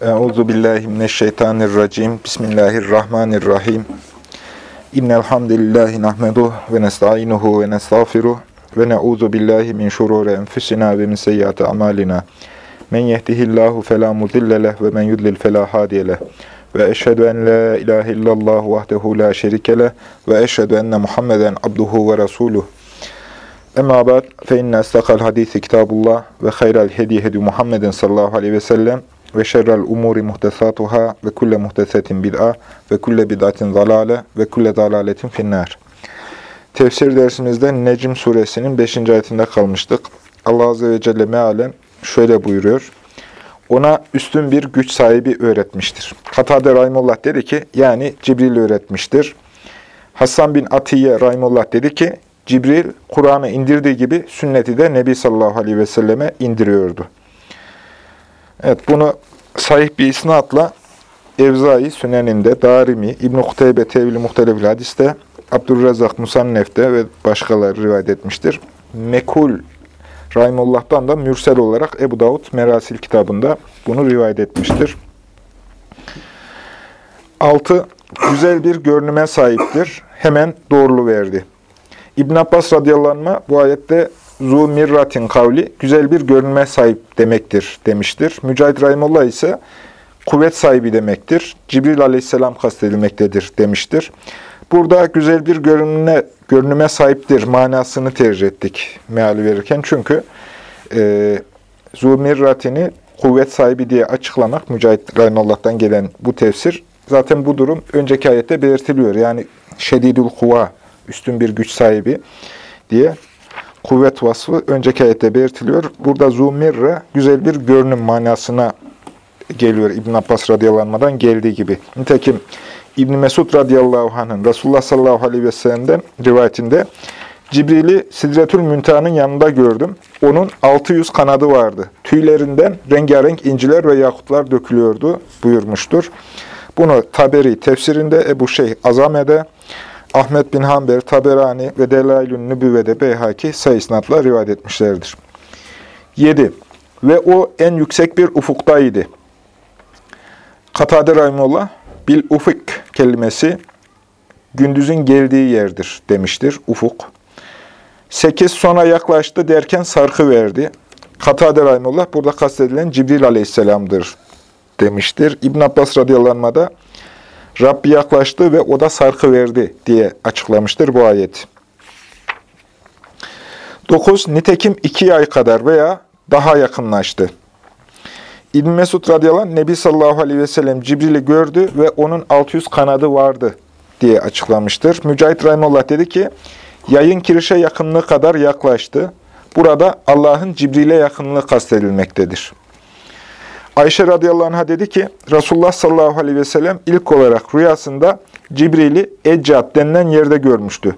Euzu billahi mineşşeytanirracim. Bismillahirrahmanirrahim. İnnel hamdelellahi nahmeduhu ve nestainuhu ve nestağfiruh ve na'uzu billahi min şururi enfusina ve min seyyiati amalina. Men yehdihillahu fela mudille ve men yudlil fela hadiye. Ve eşhedü en la ilahe illallah vahdehu la şerike ve eşhedü enne Muhammeden abduhu ve resuluh. Emma ba'd fe inne istakal hadisi kitabullah ve hayral hedi hedi Muhammedin sallallahu aleyhi ve sellem ve şerrel umuri muhtesatuhâ ve kulle muhtesetin bid'a ve kulle bid'atin zalale ve kulle zalaletin finnâr. Tefsir dersimizde Necm suresinin 5. ayetinde kalmıştık. Allah Azze ve Celle mealen şöyle buyuruyor. Ona üstün bir güç sahibi öğretmiştir. Katade Rahimullah dedi ki, yani Cibril öğretmiştir. Hasan bin Atiye Rahimullah dedi ki, Cibril Kur'an'ı indirdiği gibi sünneti de Nebi sallallahu aleyhi ve selleme indiriyordu. Evet bunu sahih bir isnatla Evzai Süneninde, Darimi, İbn-i Kuteybe Tevil-i Muhtelefil Hadis'te, Abdurrezzak Musannef'te ve başkaları rivayet etmiştir. Mekul Rahimullah'tan da mürsel olarak Ebu Davud Merasil kitabında bunu rivayet etmiştir. 6. Güzel bir görünüme sahiptir. Hemen doğrulu verdi. İbn Abbas radıyallahu anh bu ayette zu mirratin kavli güzel bir görünme sahip demektir demiştir. Mücahit Rahimullah ise kuvvet sahibi demektir. Cibril aleyhisselam kastedilmektedir demiştir. Burada güzel bir görünüme, görünüme sahiptir manasını tercih ettik meali verirken. Çünkü e, zu mirratini kuvvet sahibi diye açıklamak Mücahit Rahimullah'tan gelen bu tefsir. Zaten bu durum önceki ayette belirtiliyor. Yani şedidül kuva, üstün bir güç sahibi diye kuvvet vasfı önceki ayette belirtiliyor. Burada zumirre güzel bir görünüm manasına geliyor İbn Abbas radıyallahu geldiği gibi. Nitekim İbn Mesud radıyallahu anh'ın Resulullah sallallahu aleyhi ve sellem'den rivayetinde Cibril'i Sidretül Müntaha'nın yanında gördüm. Onun 600 kanadı vardı. Tüylerinden rengarenk inciler ve yakutlar dökülüyordu buyurmuştur. Bunu Taberi tefsirinde Ebu Şeyh Azame'de Ahmet bin Hanber, Taberani ve Delailün Nübüvve'de Beyhaki sayısnatla rivayet etmişlerdir. 7. Ve o en yüksek bir ufuktaydı. Katade Rahimullah, bil ufuk kelimesi gündüzün geldiği yerdir demiştir, ufuk. 8. Sonra yaklaştı derken sarkı verdi. Katade Rahimullah burada kastedilen Cibril Aleyhisselam'dır demiştir. İbn Abbas radıyallahu anh da Rabbi yaklaştı ve o da sarkı verdi diye açıklamıştır bu ayet. 9. Nitekim iki ay kadar veya daha yakınlaştı. İbn Mesud radıyallahu anh, Nebi sallallahu aleyhi ve sellem Cibril'i gördü ve onun 600 kanadı vardı diye açıklamıştır. Mücahit Rahimullah dedi ki, yayın kirişe yakınlığı kadar yaklaştı. Burada Allah'ın Cibril'e yakınlığı kastedilmektedir. Ayşe radıyallahu anh'a dedi ki, Resulullah sallallahu aleyhi ve sellem ilk olarak rüyasında Cibril'i Eccat denilen yerde görmüştü.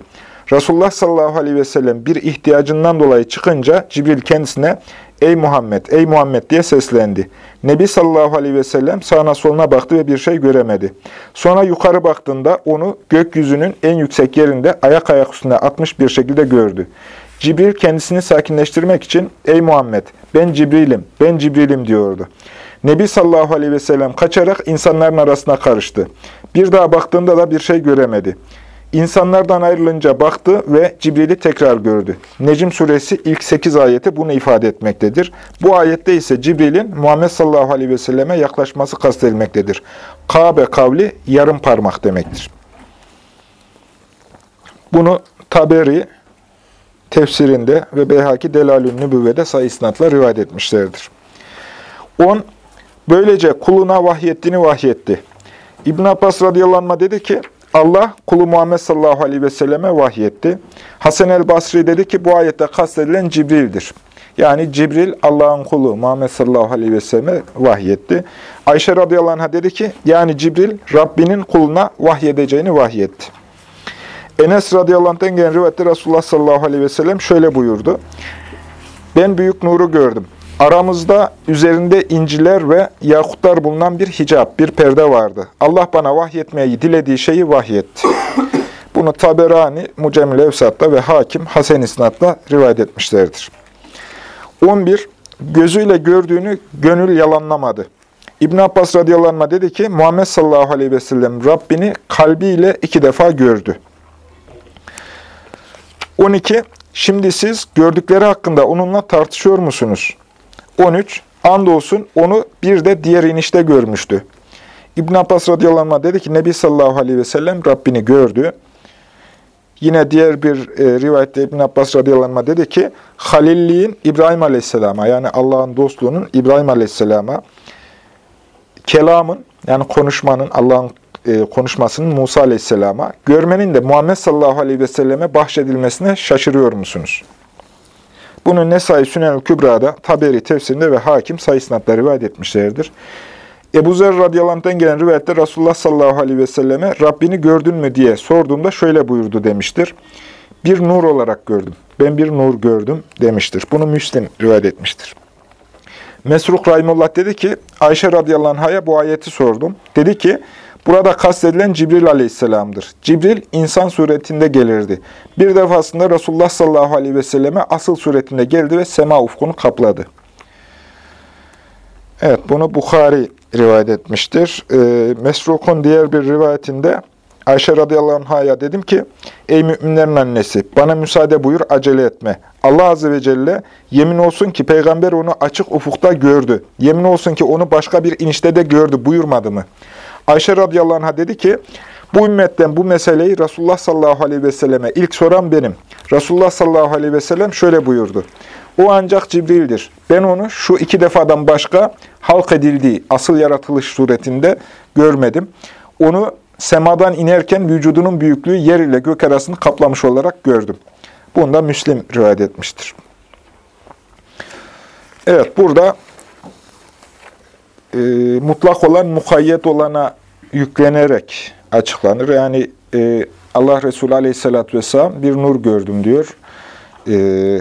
Resulullah sallallahu aleyhi ve sellem bir ihtiyacından dolayı çıkınca Cibril kendisine ''Ey Muhammed, ey Muhammed'' diye seslendi. Nebi sallallahu aleyhi ve sellem sağına soluna baktı ve bir şey göremedi. Sonra yukarı baktığında onu gökyüzünün en yüksek yerinde ayak ayak üstünde atmış bir şekilde gördü. Cibril kendisini sakinleştirmek için ''Ey Muhammed, ben Cibril'im, ben Cibril'im'' diyordu. Nebi sallallahu aleyhi ve sellem kaçarak insanların arasına karıştı. Bir daha baktığında da bir şey göremedi. İnsanlardan ayrılınca baktı ve Cibril'i tekrar gördü. Necm suresi ilk 8 ayeti bunu ifade etmektedir. Bu ayette ise Cibril'in Muhammed sallallahu aleyhi ve selleme yaklaşması kastedilmektedir. Kabe kavli yarım parmak demektir. Bunu Taberi tefsirinde ve Beyhaki Delalün Nübüvve'de sayı isnatla rivayet etmişlerdir. 10. Böylece kuluna vahyettiğini vahyetti. İbn Abbas radıyallahu anh dedi ki, Allah kulu Muhammed sallallahu aleyhi ve selleme vahyetti. Hasan el Basri dedi ki bu ayette kastedilen Cibril'dir. Yani Cibril Allah'ın kulu Muhammed sallallahu aleyhi ve selleme vahyetti. Ayşe radıyallahu anh'a dedi ki yani Cibril Rabbinin kuluna vahyedeceğini vahyetti. Enes radıyallahu anh'ten gelen rivayette Resulullah sallallahu aleyhi ve sellem şöyle buyurdu. Ben büyük nuru gördüm. Aramızda üzerinde inciler ve yakutlar bulunan bir hicap, bir perde vardı. Allah bana vahyetmeyi dilediği şeyi vahyetti. Bunu Taberani, Mucemil Evsat'ta ve Hakim Hasen İsnat'ta rivayet etmişlerdir. 11. Gözüyle gördüğünü gönül yalanlamadı. İbn Abbas radıyallahu anh dedi ki Muhammed sallallahu aleyhi ve sellem Rabbini kalbiyle iki defa gördü. 12. Şimdi siz gördükleri hakkında onunla tartışıyor musunuz? 13. Andolsun onu bir de diğer inişte görmüştü. İbn Abbas radıyallahu anh dedi ki Nebi sallallahu aleyhi ve sellem Rabbini gördü. Yine diğer bir e, rivayette İbn Abbas radıyallahu anh dedi ki Halilliğin İbrahim aleyhisselama yani Allah'ın dostluğunun İbrahim aleyhisselama kelamın yani konuşmanın Allah'ın e, konuşmasının Musa aleyhisselama görmenin de Muhammed sallallahu aleyhi ve selleme bahşedilmesine şaşırıyor musunuz? Bunu Nesai Sünel Kübra'da, Taberi tefsirinde ve Hakim sayısınatla rivayet etmişlerdir. Ebu Zer radıyallahu gelen rivayette Resulullah sallallahu aleyhi ve selleme Rabbini gördün mü diye sorduğumda şöyle buyurdu demiştir. Bir nur olarak gördüm. Ben bir nur gördüm demiştir. Bunu Müslim rivayet etmiştir. Mesruk Rahimullah dedi ki, Ayşe radıyallahu anh'a bu ayeti sordum. Dedi ki, burada kastedilen Cibril aleyhisselamdır. Cibril insan suretinde gelirdi. Bir defasında Resulullah sallallahu aleyhi ve selleme asıl suretinde geldi ve sema ufkunu kapladı. Evet, bunu Bukhari rivayet etmiştir. E, Mesruk'un diğer bir rivayetinde Ayşe radıyallahu anh'a dedim ki, Ey müminlerin annesi, bana müsaade buyur, acele etme. Allah azze ve celle, yemin olsun ki peygamber onu açık ufukta gördü. Yemin olsun ki onu başka bir inişte de gördü, buyurmadı mı? Ayşe radıyallahu anh'a dedi ki, bu ümmetten bu meseleyi Resulullah sallallahu aleyhi ve selleme ilk soran benim. Resulullah sallallahu aleyhi ve sellem şöyle buyurdu. O ancak Cibril'dir. Ben onu şu iki defadan başka halk edildiği asıl yaratılış suretinde görmedim. Onu semadan inerken vücudunun büyüklüğü yer ile gök arasını kaplamış olarak gördüm. Bunu da Müslim rivayet etmiştir. Evet, burada e, mutlak olan mukayyet olana yüklenerek açıklanır. Yani e, Allah Resulü Aleyhisselatü Vesselam bir nur gördüm diyor. E,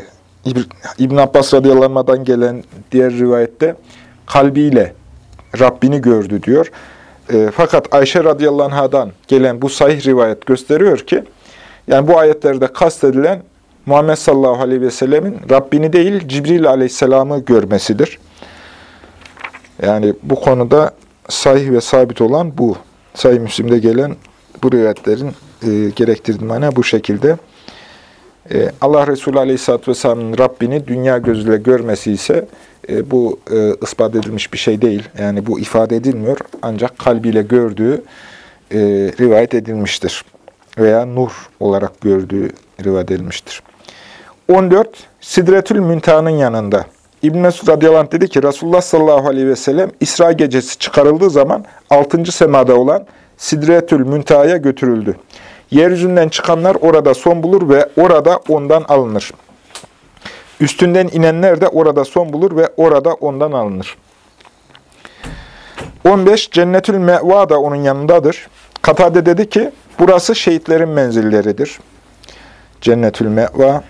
İbn Abbas radıyallahu gelen diğer rivayette kalbiyle Rabbini gördü diyor. E, fakat Ayşe radıyallahu gelen bu sahih rivayet gösteriyor ki, yani bu ayetlerde kastedilen Muhammed sallallahu aleyhi ve sellemin Rabbini değil Cibril aleyhisselamı görmesidir. Yani bu konuda sahih ve sabit olan bu. Sahih Müslim'de gelen bu rivayetlerin e, gerektirdiği mana bu şekilde. E, Allah Resulü Aleyhisselatü Vesselam'ın Rabbini dünya gözüyle görmesi ise e, bu e, ispat edilmiş bir şey değil. Yani bu ifade edilmiyor. Ancak kalbiyle gördüğü e, rivayet edilmiştir. Veya nur olarak gördüğü rivayet edilmiştir. 14. Sidretül Müntaha'nın yanında. İbn Mesud radıyallahu dedi ki Resulullah sallallahu aleyhi ve sellem İsra gecesi çıkarıldığı zaman 6. semada olan Sidretül Müntaha'ya götürüldü. Yeryüzünden çıkanlar orada son bulur ve orada ondan alınır. Üstünden inenler de orada son bulur ve orada ondan alınır. 15. Cennetül Me'va da onun yanındadır. Katade dedi ki, burası şehitlerin menzilleridir. Cennetül Me'va.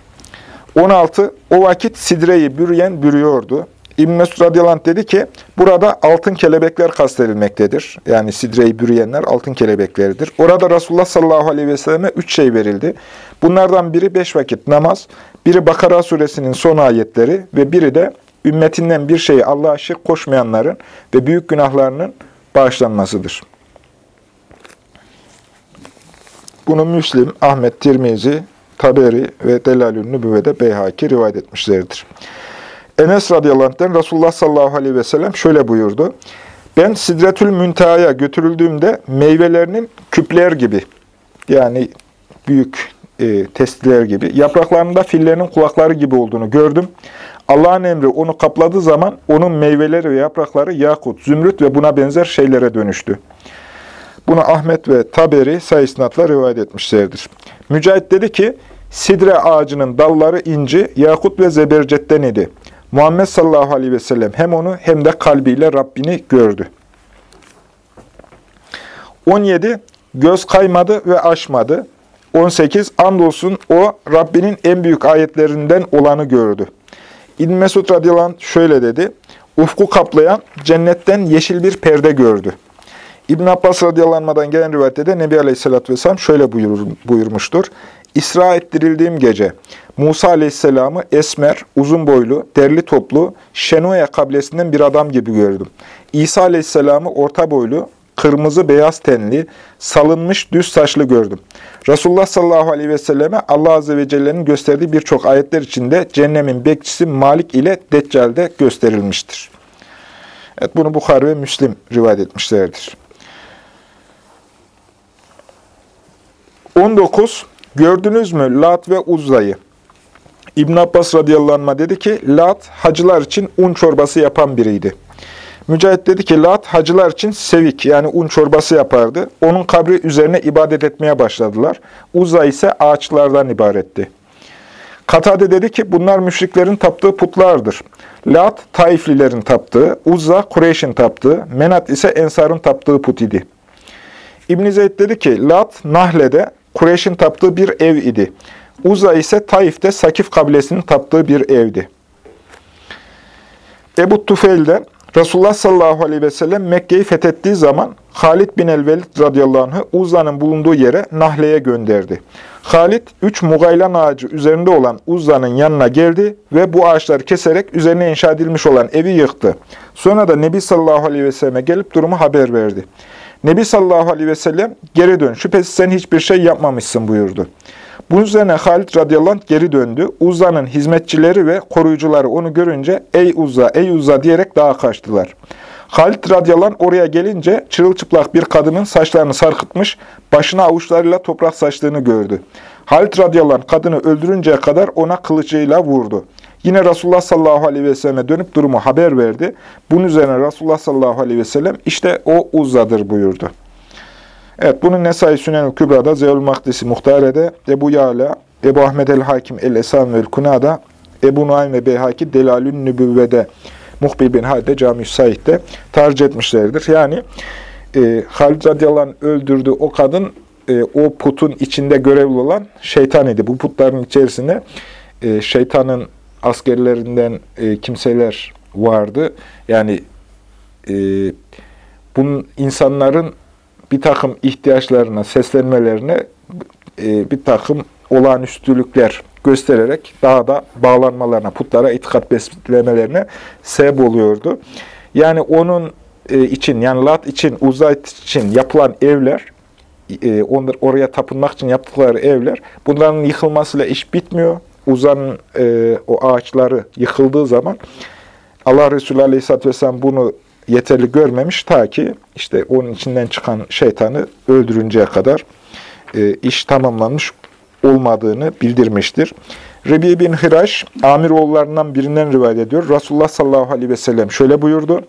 16. O vakit sidreyi bürüyen bürüyordu. İbn Mesud radıyallahu dedi ki, burada altın kelebekler kastedilmektedir. Yani sidreyi bürüyenler altın kelebekleridir. Orada Resulullah sallallahu aleyhi ve selleme üç şey verildi. Bunlardan biri beş vakit namaz, biri Bakara suresinin son ayetleri ve biri de ümmetinden bir şeyi Allah'a şirk koşmayanların ve büyük günahlarının bağışlanmasıdır. Bunu Müslim, Ahmet Tirmizi, Taberi ve Delalül Nübüvve'de Beyhaki rivayet etmişlerdir. Enes radıyallahu anh'ten Resulullah sallallahu aleyhi ve sellem şöyle buyurdu. Ben Sidretül Münteha'ya götürüldüğümde meyvelerinin küpler gibi, yani büyük e, testiler gibi, yapraklarında fillerinin kulakları gibi olduğunu gördüm. Allah'ın emri onu kapladığı zaman onun meyveleri ve yaprakları yakut, zümrüt ve buna benzer şeylere dönüştü. Bunu Ahmet ve Taberi sayısınatla rivayet etmişlerdir. Mücahit dedi ki, Sidre ağacının dalları inci, yakut ve zebercetten idi. Muhammed sallallahu aleyhi ve sellem hem onu hem de kalbiyle Rabbini gördü. 17. Göz kaymadı ve aşmadı. 18. Andolsun o Rabbinin en büyük ayetlerinden olanı gördü. İbn Mesud radıyallahu şöyle dedi. Ufku kaplayan cennetten yeşil bir perde gördü. İbn Abbas radıyallahu gelen rivayette de Nebi Aleyhisselatü Vesselam şöyle buyur, buyurmuştur. İsra ettirildiğim gece Musa aleyhisselamı esmer, uzun boylu, derli toplu, Şenoya kabilesinden bir adam gibi gördüm. İsa aleyhisselamı orta boylu, kırmızı beyaz tenli, salınmış düz saçlı gördüm. Resulullah sallallahu aleyhi ve selleme Allah azze ve celle'nin gösterdiği birçok ayetler içinde cennemin bekçisi Malik ile Deccal'de gösterilmiştir. Evet, bunu Bukhari ve Müslim rivayet etmişlerdir. 19. Gördünüz mü Lat ve Uzza'yı? İbn Abbas radıyallahu anh dedi ki, Lat hacılar için un çorbası yapan biriydi. Mücahit dedi ki, Lat hacılar için sevik yani un çorbası yapardı. Onun kabri üzerine ibadet etmeye başladılar. Uzza ise ağaçlardan ibaretti. Katade dedi ki, bunlar müşriklerin taptığı putlardır. Lat, Taiflilerin taptığı, Uzza, Kureyş'in taptığı, Menat ise Ensar'ın taptığı put idi. ibn Zeyd dedi ki, Lat, Nahle'de Kureyş'in taptığı bir ev idi. Uzza ise Taif'te Sakif kabilesinin taptığı bir evdi. Ebu Tufeil de Resulullah sallallahu aleyhi ve sellem Mekke'yi fethettiği zaman Halid bin el-Velid radıyallahu anh'ı Uzza'nın bulunduğu yere Nahle'ye gönderdi. Halid, üç mugaylan ağacı üzerinde olan Uzza'nın yanına geldi ve bu ağaçları keserek üzerine inşa edilmiş olan evi yıktı. Sonra da Nebi sallallahu aleyhi ve selleme gelip durumu haber verdi. Nebi sallallahu aleyhi ve sellem geri dön, şüphesiz sen hiçbir şey yapmamışsın buyurdu. Bunun üzerine Halid radıyallahu anh geri döndü. Uzza'nın hizmetçileri ve koruyucuları onu görünce ey Uzza, ey Uzza diyerek dağa kaçtılar. Halid radıyallahu anh oraya gelince çırılçıplak bir kadının saçlarını sarkıtmış, başına avuçlarıyla toprak saçtığını gördü. Halid radıyallahu anh kadını öldürünceye kadar ona kılıcıyla vurdu. Yine Resulullah sallallahu aleyhi ve selleme dönüp durumu haber verdi. Bunun üzerine Resulullah sallallahu aleyhi ve sellem işte o Uzza'dır buyurdu. Evet, bunu Nesai Sünen-ül Kübra'da, Zeyül Makdisi Muhtare'de, Ebu Yala, Ebu Ahmed el-Hakim el-Esam ve Kuna'da, Ebu Nuaym ve Beyhaki Delalün Nübüvve'de, Muhbir bin Halide Cami-i Said'de tercih etmişlerdir. Yani e, Halid radıyallahu öldürdüğü o kadın e, o putun içinde görevli olan şeytan idi. Bu putların içerisinde e, şeytanın askerlerinden e, kimseler vardı. Yani e, bunun insanların bir takım ihtiyaçlarına, seslenmelerine e, bir takım olağanüstülükler göstererek daha da bağlanmalarına, putlara itikat beslemelerine sebep oluyordu. Yani onun e, için, yani Lat için, Uzayt için yapılan evler, e, onlar oraya tapınmak için yaptıkları evler, bunların yıkılmasıyla iş bitmiyor. Uzanın e, o ağaçları yıkıldığı zaman Allah Resulü Aleyhisselatü Vesselam bunu yeterli görmemiş ta ki işte onun içinden çıkan şeytanı öldürünceye kadar e, iş tamamlanmış olmadığını bildirmiştir. Rebi bin Hiraş, amir oğullarından birinden rivayet ediyor. Resulullah sallallahu aleyhi ve sellem şöyle buyurdu.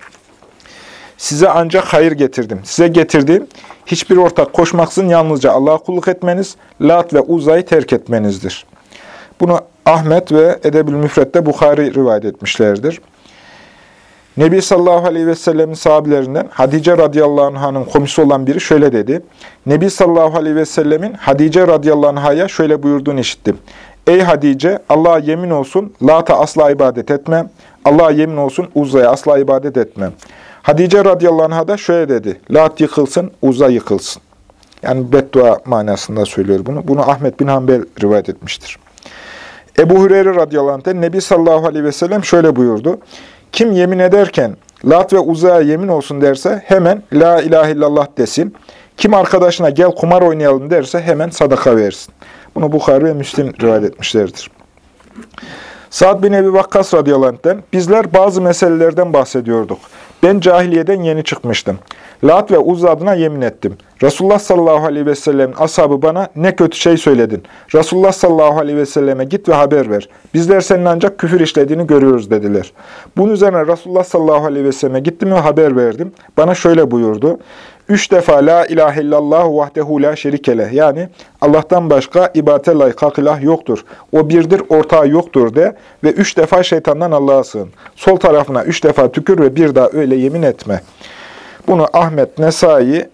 Size ancak hayır getirdim. Size getirdiğim hiçbir ortak koşmaksızın yalnızca Allah'a kulluk etmeniz, Lat ve Uzay'ı terk etmenizdir. Bunu Ahmet ve Edebül Müfret'te Bukhari rivayet etmişlerdir. Nebi sallallahu aleyhi ve sellemin sahabilerinden Hadice radıyallahu anh'ın komşusu olan biri şöyle dedi. Nebi sallallahu aleyhi ve sellemin Hadice radıyallahu anh'a şöyle buyurduğunu işittim. Ey Hadice Allah'a yemin olsun Lat'a asla ibadet etme. Allah'a yemin olsun Uzza'ya asla ibadet etme. Hadice radıyallahu anh'a da şöyle dedi. Lat yıkılsın, Uzza yıkılsın. Yani beddua manasında söylüyor bunu. Bunu Ahmet bin Hanbel rivayet etmiştir. Ebu Hureyre radıyallahu anh'ten Nebi sallallahu aleyhi ve sellem şöyle buyurdu. Kim yemin ederken Lat ve Uza'ya yemin olsun derse hemen La ilahe illallah desin. Kim arkadaşına gel kumar oynayalım derse hemen sadaka versin. Bunu Bukhari ve Müslim rivayet etmişlerdir. Sa'd bin Ebi Vakkas radıyallahu anh'den bizler bazı meselelerden bahsediyorduk. Ben cahiliyeden yeni çıkmıştım. Lat ve Uz adına yemin ettim. Resulullah sallallahu aleyhi ve sellem'in ashabı bana ne kötü şey söyledin. Resulullah sallallahu aleyhi ve selleme git ve haber ver. Bizler senin ancak küfür işlediğini görüyoruz dediler. Bunun üzerine Resulullah sallallahu aleyhi ve selleme gittim ve haber verdim. Bana şöyle buyurdu. Üç defa la ilahe illallah vahdehu la şerikele. Yani Allah'tan başka ibadete layık hak yoktur. O birdir, ortağı yoktur de ve üç defa şeytandan Allah'a sığın. Sol tarafına üç defa tükür ve bir daha öyle yemin etme. Bunu Ahmet Nesai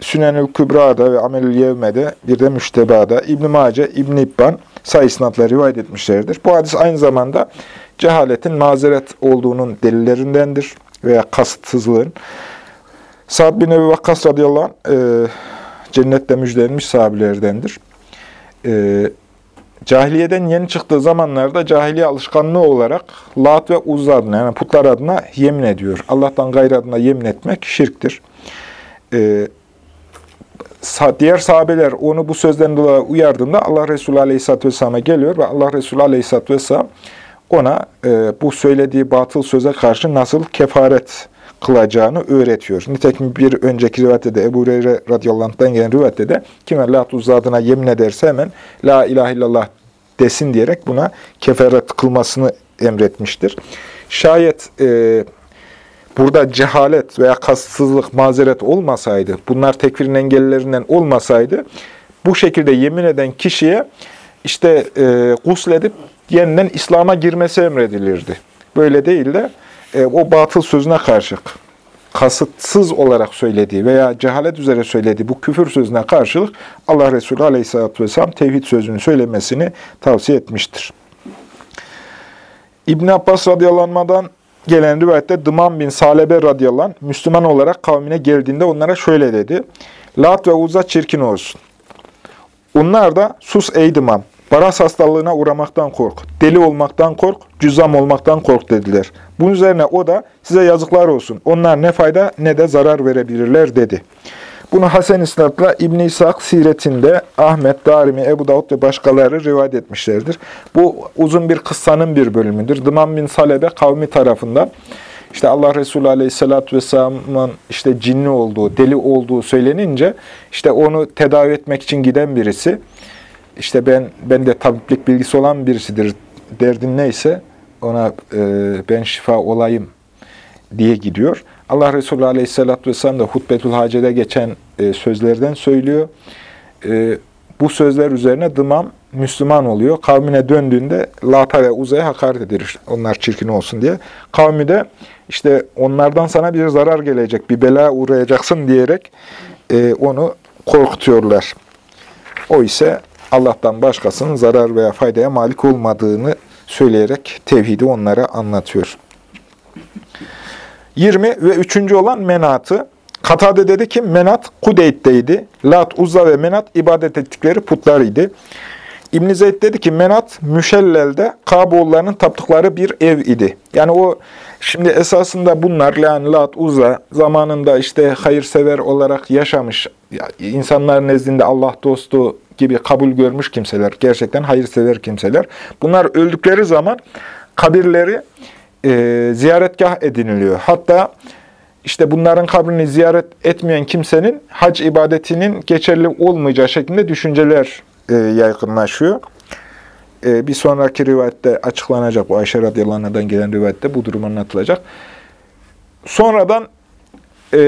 Sünenül Kübra'da ve Amelül Yevme'de bir de Müşteba'da İbn-i Mace, İbn-i İbban sayısınatla rivayet etmişlerdir. Bu hadis aynı zamanda cehaletin mazeret olduğunun delillerindendir veya kasıtsızlığın. Sa'd bin Ebi Vakkas radıyallahu anh, e, cennette müjdelenmiş sahabilerdendir. e, cahiliyeden yeni çıktığı zamanlarda cahiliye alışkanlığı olarak Lat ve Uzza adına yani putlar adına yemin ediyor. Allah'tan gayrı adına yemin etmek şirktir. E, diğer sahabeler onu bu sözden dolayı uyardığında Allah Resulü Aleyhisselatü Vesselam'a geliyor ve Allah Resulü Aleyhisselatü Vesselam ona e, bu söylediği batıl söze karşı nasıl kefaret kılacağını öğretiyor. Nitekim bir önceki rivayette de Ebu Hureyre radıyallahu anh'tan gelen rivayette de kime la adına yemin ederse hemen la ilahe illallah desin diyerek buna kefaret kılmasını emretmiştir. Şayet e, burada cehalet veya kasıtsızlık, mazeret olmasaydı, bunlar tekfirin engellerinden olmasaydı, bu şekilde yemin eden kişiye işte e, gusledip yeniden İslam'a girmesi emredilirdi. Böyle değil de e, o batıl sözüne karşılık, kasıtsız olarak söylediği veya cehalet üzere söylediği bu küfür sözüne karşılık Allah Resulü Aleyhisselatü Vesselam tevhid sözünü söylemesini tavsiye etmiştir. İbn Abbas radıyallahu gelen rivayette Dıman bin Salebe radıyallahu anh, Müslüman olarak kavmine geldiğinde onlara şöyle dedi. Lat ve Uzza çirkin olsun. Onlar da sus ey Dıman, Baras hastalığına uğramaktan kork, deli olmaktan kork, cüzzam olmaktan kork dediler. Bunun üzerine o da size yazıklar olsun. Onlar ne fayda ne de zarar verebilirler dedi. Bunu Hasan İsnad'la İbn-i İshak siretinde Ahmet, Darimi, Ebu Davud ve başkaları rivayet etmişlerdir. Bu uzun bir kıssanın bir bölümüdür. Dıman bin Salebe kavmi tarafından işte Allah Resulü Aleyhisselatü Vesselam'ın işte cinli olduğu, deli olduğu söylenince işte onu tedavi etmek için giden birisi işte ben ben de tabiplik bilgisi olan birisidir. Derdin neyse ona e, ben şifa olayım diye gidiyor. Allah Resulü Aleyhisselatü Vesselam da Hutbetül Hace'de geçen e, sözlerden söylüyor. E, bu sözler üzerine Dımam Müslüman oluyor. Kavmine döndüğünde Lata ve Uza'ya hakaret edilir. Onlar çirkin olsun diye. Kavmi de işte onlardan sana bir zarar gelecek, bir bela uğrayacaksın diyerek e, onu korkutuyorlar. O ise Allah'tan başkasının zarar veya faydaya malik olmadığını söyleyerek tevhidi onlara anlatıyor. 20 ve 3. olan menatı. Katade dedi ki menat Kudeyt'teydi. Lat, Uzza ve menat ibadet ettikleri putlarıydı. İbn Zeyd dedi ki menat Müşellel'de Kaboğullarının taptıkları bir ev idi. Yani o şimdi esasında bunlar yani Lat, Uzza zamanında işte hayırsever olarak yaşamış insanlar nezdinde Allah dostu gibi kabul görmüş kimseler, gerçekten hayırsever kimseler. Bunlar öldükleri zaman kabirleri e, ziyaretgah ediniliyor. Hatta işte bunların kabrini ziyaret etmeyen kimsenin hac ibadetinin geçerli olmayacağı şeklinde düşünceler e, yaygınlaşıyor. E, bir sonraki rivayette açıklanacak, bu Ayşe radıyallahu gelen rivayette bu durum anlatılacak. Sonradan e,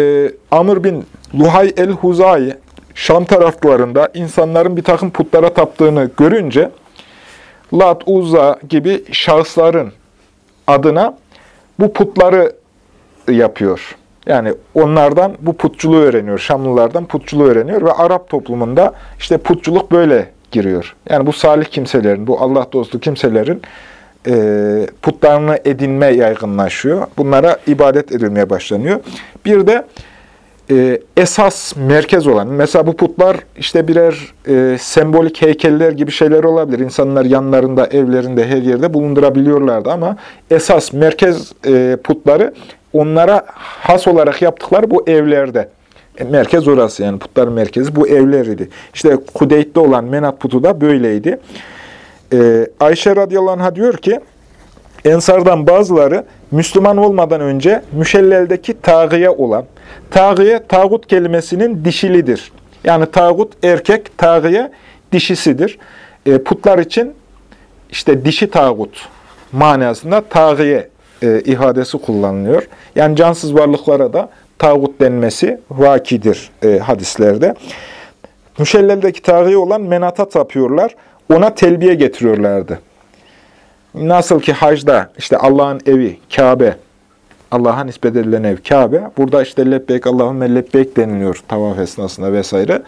Amr bin Luhay el-Huzayi Şam taraflarında insanların bir takım putlara taptığını görünce Lat, Uzza gibi şahısların adına bu putları yapıyor. Yani onlardan bu putçuluğu öğreniyor. Şamlılardan putçuluğu öğreniyor ve Arap toplumunda işte putçuluk böyle giriyor. Yani bu salih kimselerin, bu Allah dostu kimselerin e, putlarını edinme yaygınlaşıyor. Bunlara ibadet edilmeye başlanıyor. Bir de e, esas merkez olan, mesela bu putlar işte birer e, sembolik heykeller gibi şeyler olabilir. İnsanlar yanlarında, evlerinde, her yerde bulundurabiliyorlardı ama esas merkez e, putları onlara has olarak yaptıkları bu evlerde. E, merkez orası yani putların merkezi bu evleriydi. İşte Kudeyt'te olan Menat putu da böyleydi. E, Ayşe radıyallahu diyor ki, Ensardan bazıları Müslüman olmadan önce müşelleldeki tağıya olan, tağıya tağut kelimesinin dişilidir. Yani tağut erkek, tağıya dişisidir. E, putlar için işte dişi tağut manasında tağıye e, ihadesi kullanılıyor. Yani cansız varlıklara da tağut denmesi vakidir e, hadislerde. Müşelleldeki tağıya olan menata tapıyorlar. Ona telbiye getiriyorlardı. Nasıl ki hacda işte Allah'ın evi Kabe, Allah'a nispet edilen ev Kabe. Burada işte lebbeyk Allahümme lebbeyk deniliyor tavaf esnasında vesaire.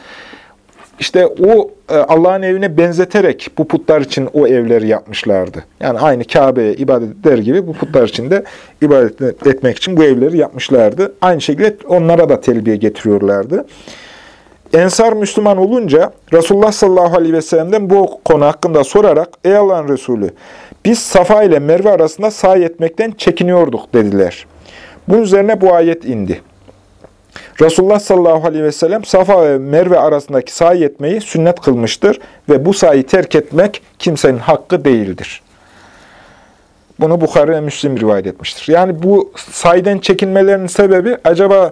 İşte o e, Allah'ın evine benzeterek bu putlar için o evleri yapmışlardı. Yani aynı Kabe'ye ibadet eder gibi bu putlar için de ibadet etmek için bu evleri yapmışlardı. Aynı şekilde onlara da telbiye getiriyorlardı. Ensar Müslüman olunca Resulullah sallallahu aleyhi ve sellem'den bu konu hakkında sorarak Ey Allah'ın Resulü biz Safa ile Merve arasında sahi etmekten çekiniyorduk dediler. Bunun üzerine bu ayet indi. Resulullah sallallahu aleyhi ve sellem Safa ve Merve arasındaki sahi etmeyi sünnet kılmıştır ve bu sahi terk etmek kimsenin hakkı değildir. Bunu Bukhari ve Müslim rivayet etmiştir. Yani bu sayden çekinmelerinin sebebi acaba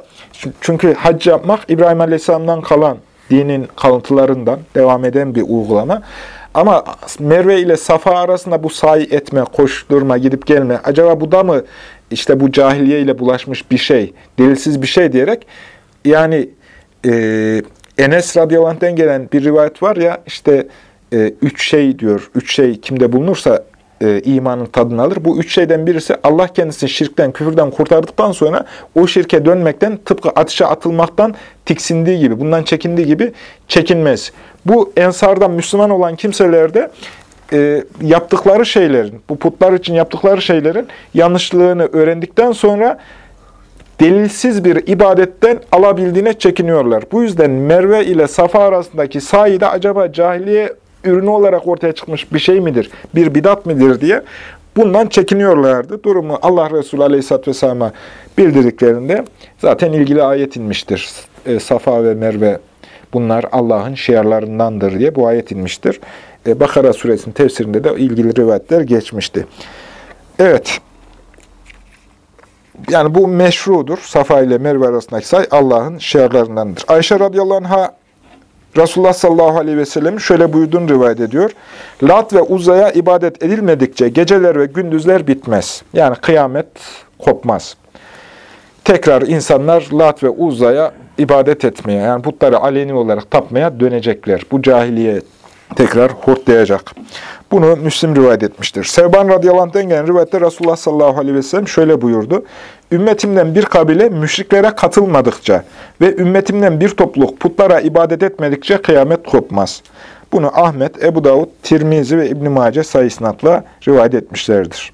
çünkü hac yapmak İbrahim Aleyhisselam'dan kalan dinin kalıntılarından devam eden bir uygulama. Ama Merve ile Safa arasında bu sahi etme, koşturma, gidip gelme, acaba bu da mı işte bu cahiliye ile bulaşmış bir şey, delilsiz bir şey diyerek yani e, Enes radıyallahu gelen bir rivayet var ya işte e, üç şey diyor, üç şey kimde bulunursa e, imanın tadını alır. Bu üç şeyden birisi Allah kendisini şirkten, küfürden kurtardıktan sonra o şirke dönmekten tıpkı ateşe atılmaktan tiksindiği gibi, bundan çekindiği gibi çekinmez. Bu ensardan Müslüman olan kimselerde e, yaptıkları şeylerin, bu putlar için yaptıkları şeylerin yanlışlığını öğrendikten sonra delilsiz bir ibadetten alabildiğine çekiniyorlar. Bu yüzden Merve ile Safa arasındaki sayıda acaba cahiliye ürünü olarak ortaya çıkmış bir şey midir, bir bidat midir diye bundan çekiniyorlardı. Durumu Allah Resulü Aleyhisselatü Vesselam'a bildirdiklerinde zaten ilgili ayet inmiştir. E, Safa ve Merve bunlar Allah'ın şiarlarındandır diye bu ayet inmiştir. E, Bakara suresinin tefsirinde de ilgili rivayetler geçmişti. Evet. Yani bu meşrudur. Safa ile Merve arasındaki say Allah'ın şiarlarındandır. Ayşe radıyallahu anh'a Resulullah sallallahu aleyhi ve sellem şöyle buyurduğunu rivayet ediyor. Lat ve uzaya ibadet edilmedikçe geceler ve gündüzler bitmez. Yani kıyamet kopmaz. Tekrar insanlar Lat ve uzaya ibadet etmeye, yani putları aleni olarak tapmaya dönecekler. Bu cahiliye tekrar hortlayacak. Bunu Müslim rivayet etmiştir. Sevban radıyallahu gelen rivayette Resulullah sallallahu aleyhi ve sellem şöyle buyurdu. Ümmetimden bir kabile müşriklere katılmadıkça ve ümmetimden bir topluluk putlara ibadet etmedikçe kıyamet kopmaz. Bunu Ahmet, Ebu Davud, Tirmizi ve İbn-i Mace sayısınatla rivayet etmişlerdir.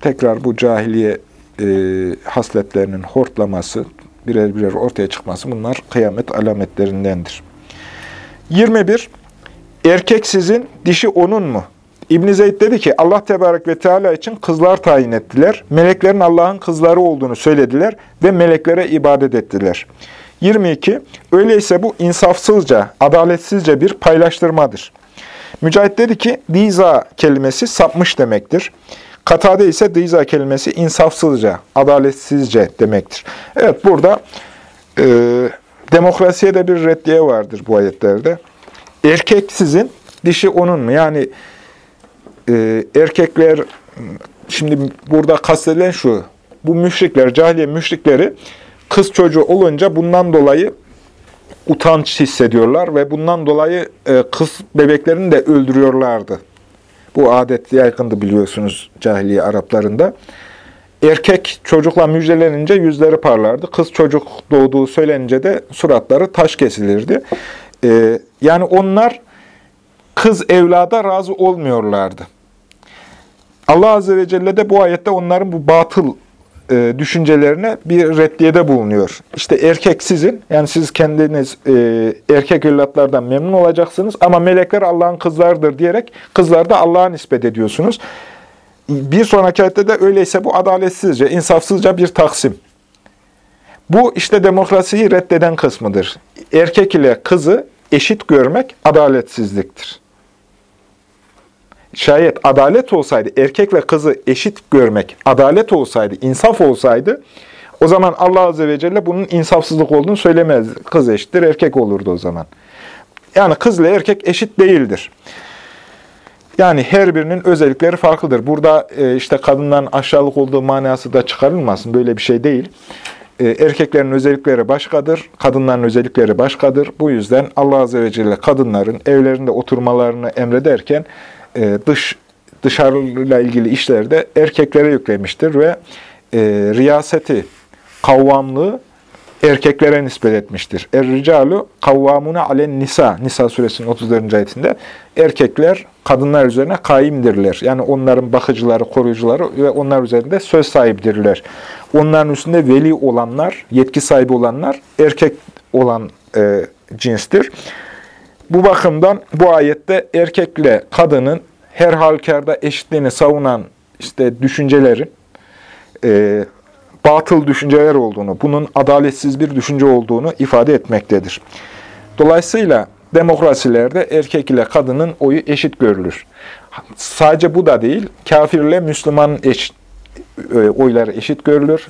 Tekrar bu cahiliye e, hasletlerinin hortlaması, birer birer ortaya çıkması bunlar kıyamet alametlerindendir. 21. Erkek sizin, dişi onun mu? İbn Zeyd dedi ki Allah Tebarek ve Teala için kızlar tayin ettiler. Meleklerin Allah'ın kızları olduğunu söylediler ve meleklere ibadet ettiler. 22. Öyleyse bu insafsızca, adaletsizce bir paylaştırmadır. Mücahit dedi ki diza kelimesi sapmış demektir. Katade ise diza kelimesi insafsızca, adaletsizce demektir. Evet burada e, demokrasiye de bir reddiye vardır bu ayetlerde. Erkek sizin, dişi onun mu? Yani e, erkekler, şimdi burada kastedilen şu, bu müşrikler, cahiliye müşrikleri kız çocuğu olunca bundan dolayı utanç hissediyorlar ve bundan dolayı e, kız bebeklerini de öldürüyorlardı. Bu adet yaygındı biliyorsunuz cahiliye Araplarında. Erkek çocukla müjdelenince yüzleri parlardı. Kız çocuk doğduğu söylenince de suratları taş kesilirdi. Ee, yani onlar kız evlada razı olmuyorlardı. Allah Azze ve Celle de bu ayette onların bu batıl e, düşüncelerine bir reddiyede bulunuyor. İşte erkek sizin, yani siz kendiniz e, erkek evlatlardan memnun olacaksınız ama melekler Allah'ın kızlardır diyerek kızlar da Allah'a nispet ediyorsunuz. Bir sonraki ayette de öyleyse bu adaletsizce, insafsızca bir taksim. Bu işte demokrasiyi reddeden kısmıdır. Erkek ile kızı eşit görmek adaletsizliktir. Şayet adalet olsaydı, erkek ve kızı eşit görmek, adalet olsaydı, insaf olsaydı, o zaman Allah Azze ve Celle bunun insafsızlık olduğunu söylemez. Kız eşittir, erkek olurdu o zaman. Yani kız ile erkek eşit değildir. Yani her birinin özellikleri farklıdır. Burada e, işte kadından aşağılık olduğu manası da çıkarılmasın. Böyle bir şey değil. E, erkeklerin özellikleri başkadır, kadınların özellikleri başkadır. Bu yüzden Allah Azze ve Celle kadınların evlerinde oturmalarını emrederken e, dış dışarıyla ilgili işlerde erkeklere yüklemiştir ve e, riyaseti, kavvamlığı erkeklere nispet etmiştir. Er-ricalu kavvamune alen nisa. Nisa suresinin 34. ayetinde erkekler kadınlar üzerine kaimdirler. Yani onların bakıcıları, koruyucuları ve onlar üzerinde söz sahibidirler. Onların üstünde veli olanlar, yetki sahibi olanlar erkek olan e, cinstir. Bu bakımdan bu ayette erkekle kadının her halükarda eşitliğini savunan işte düşüncelerin e, batıl düşünceler olduğunu, bunun adaletsiz bir düşünce olduğunu ifade etmektedir. Dolayısıyla demokrasilerde erkek ile kadının oyu eşit görülür. Sadece bu da değil, kafir ile Müslümanın eşit, e, oyları eşit görülür.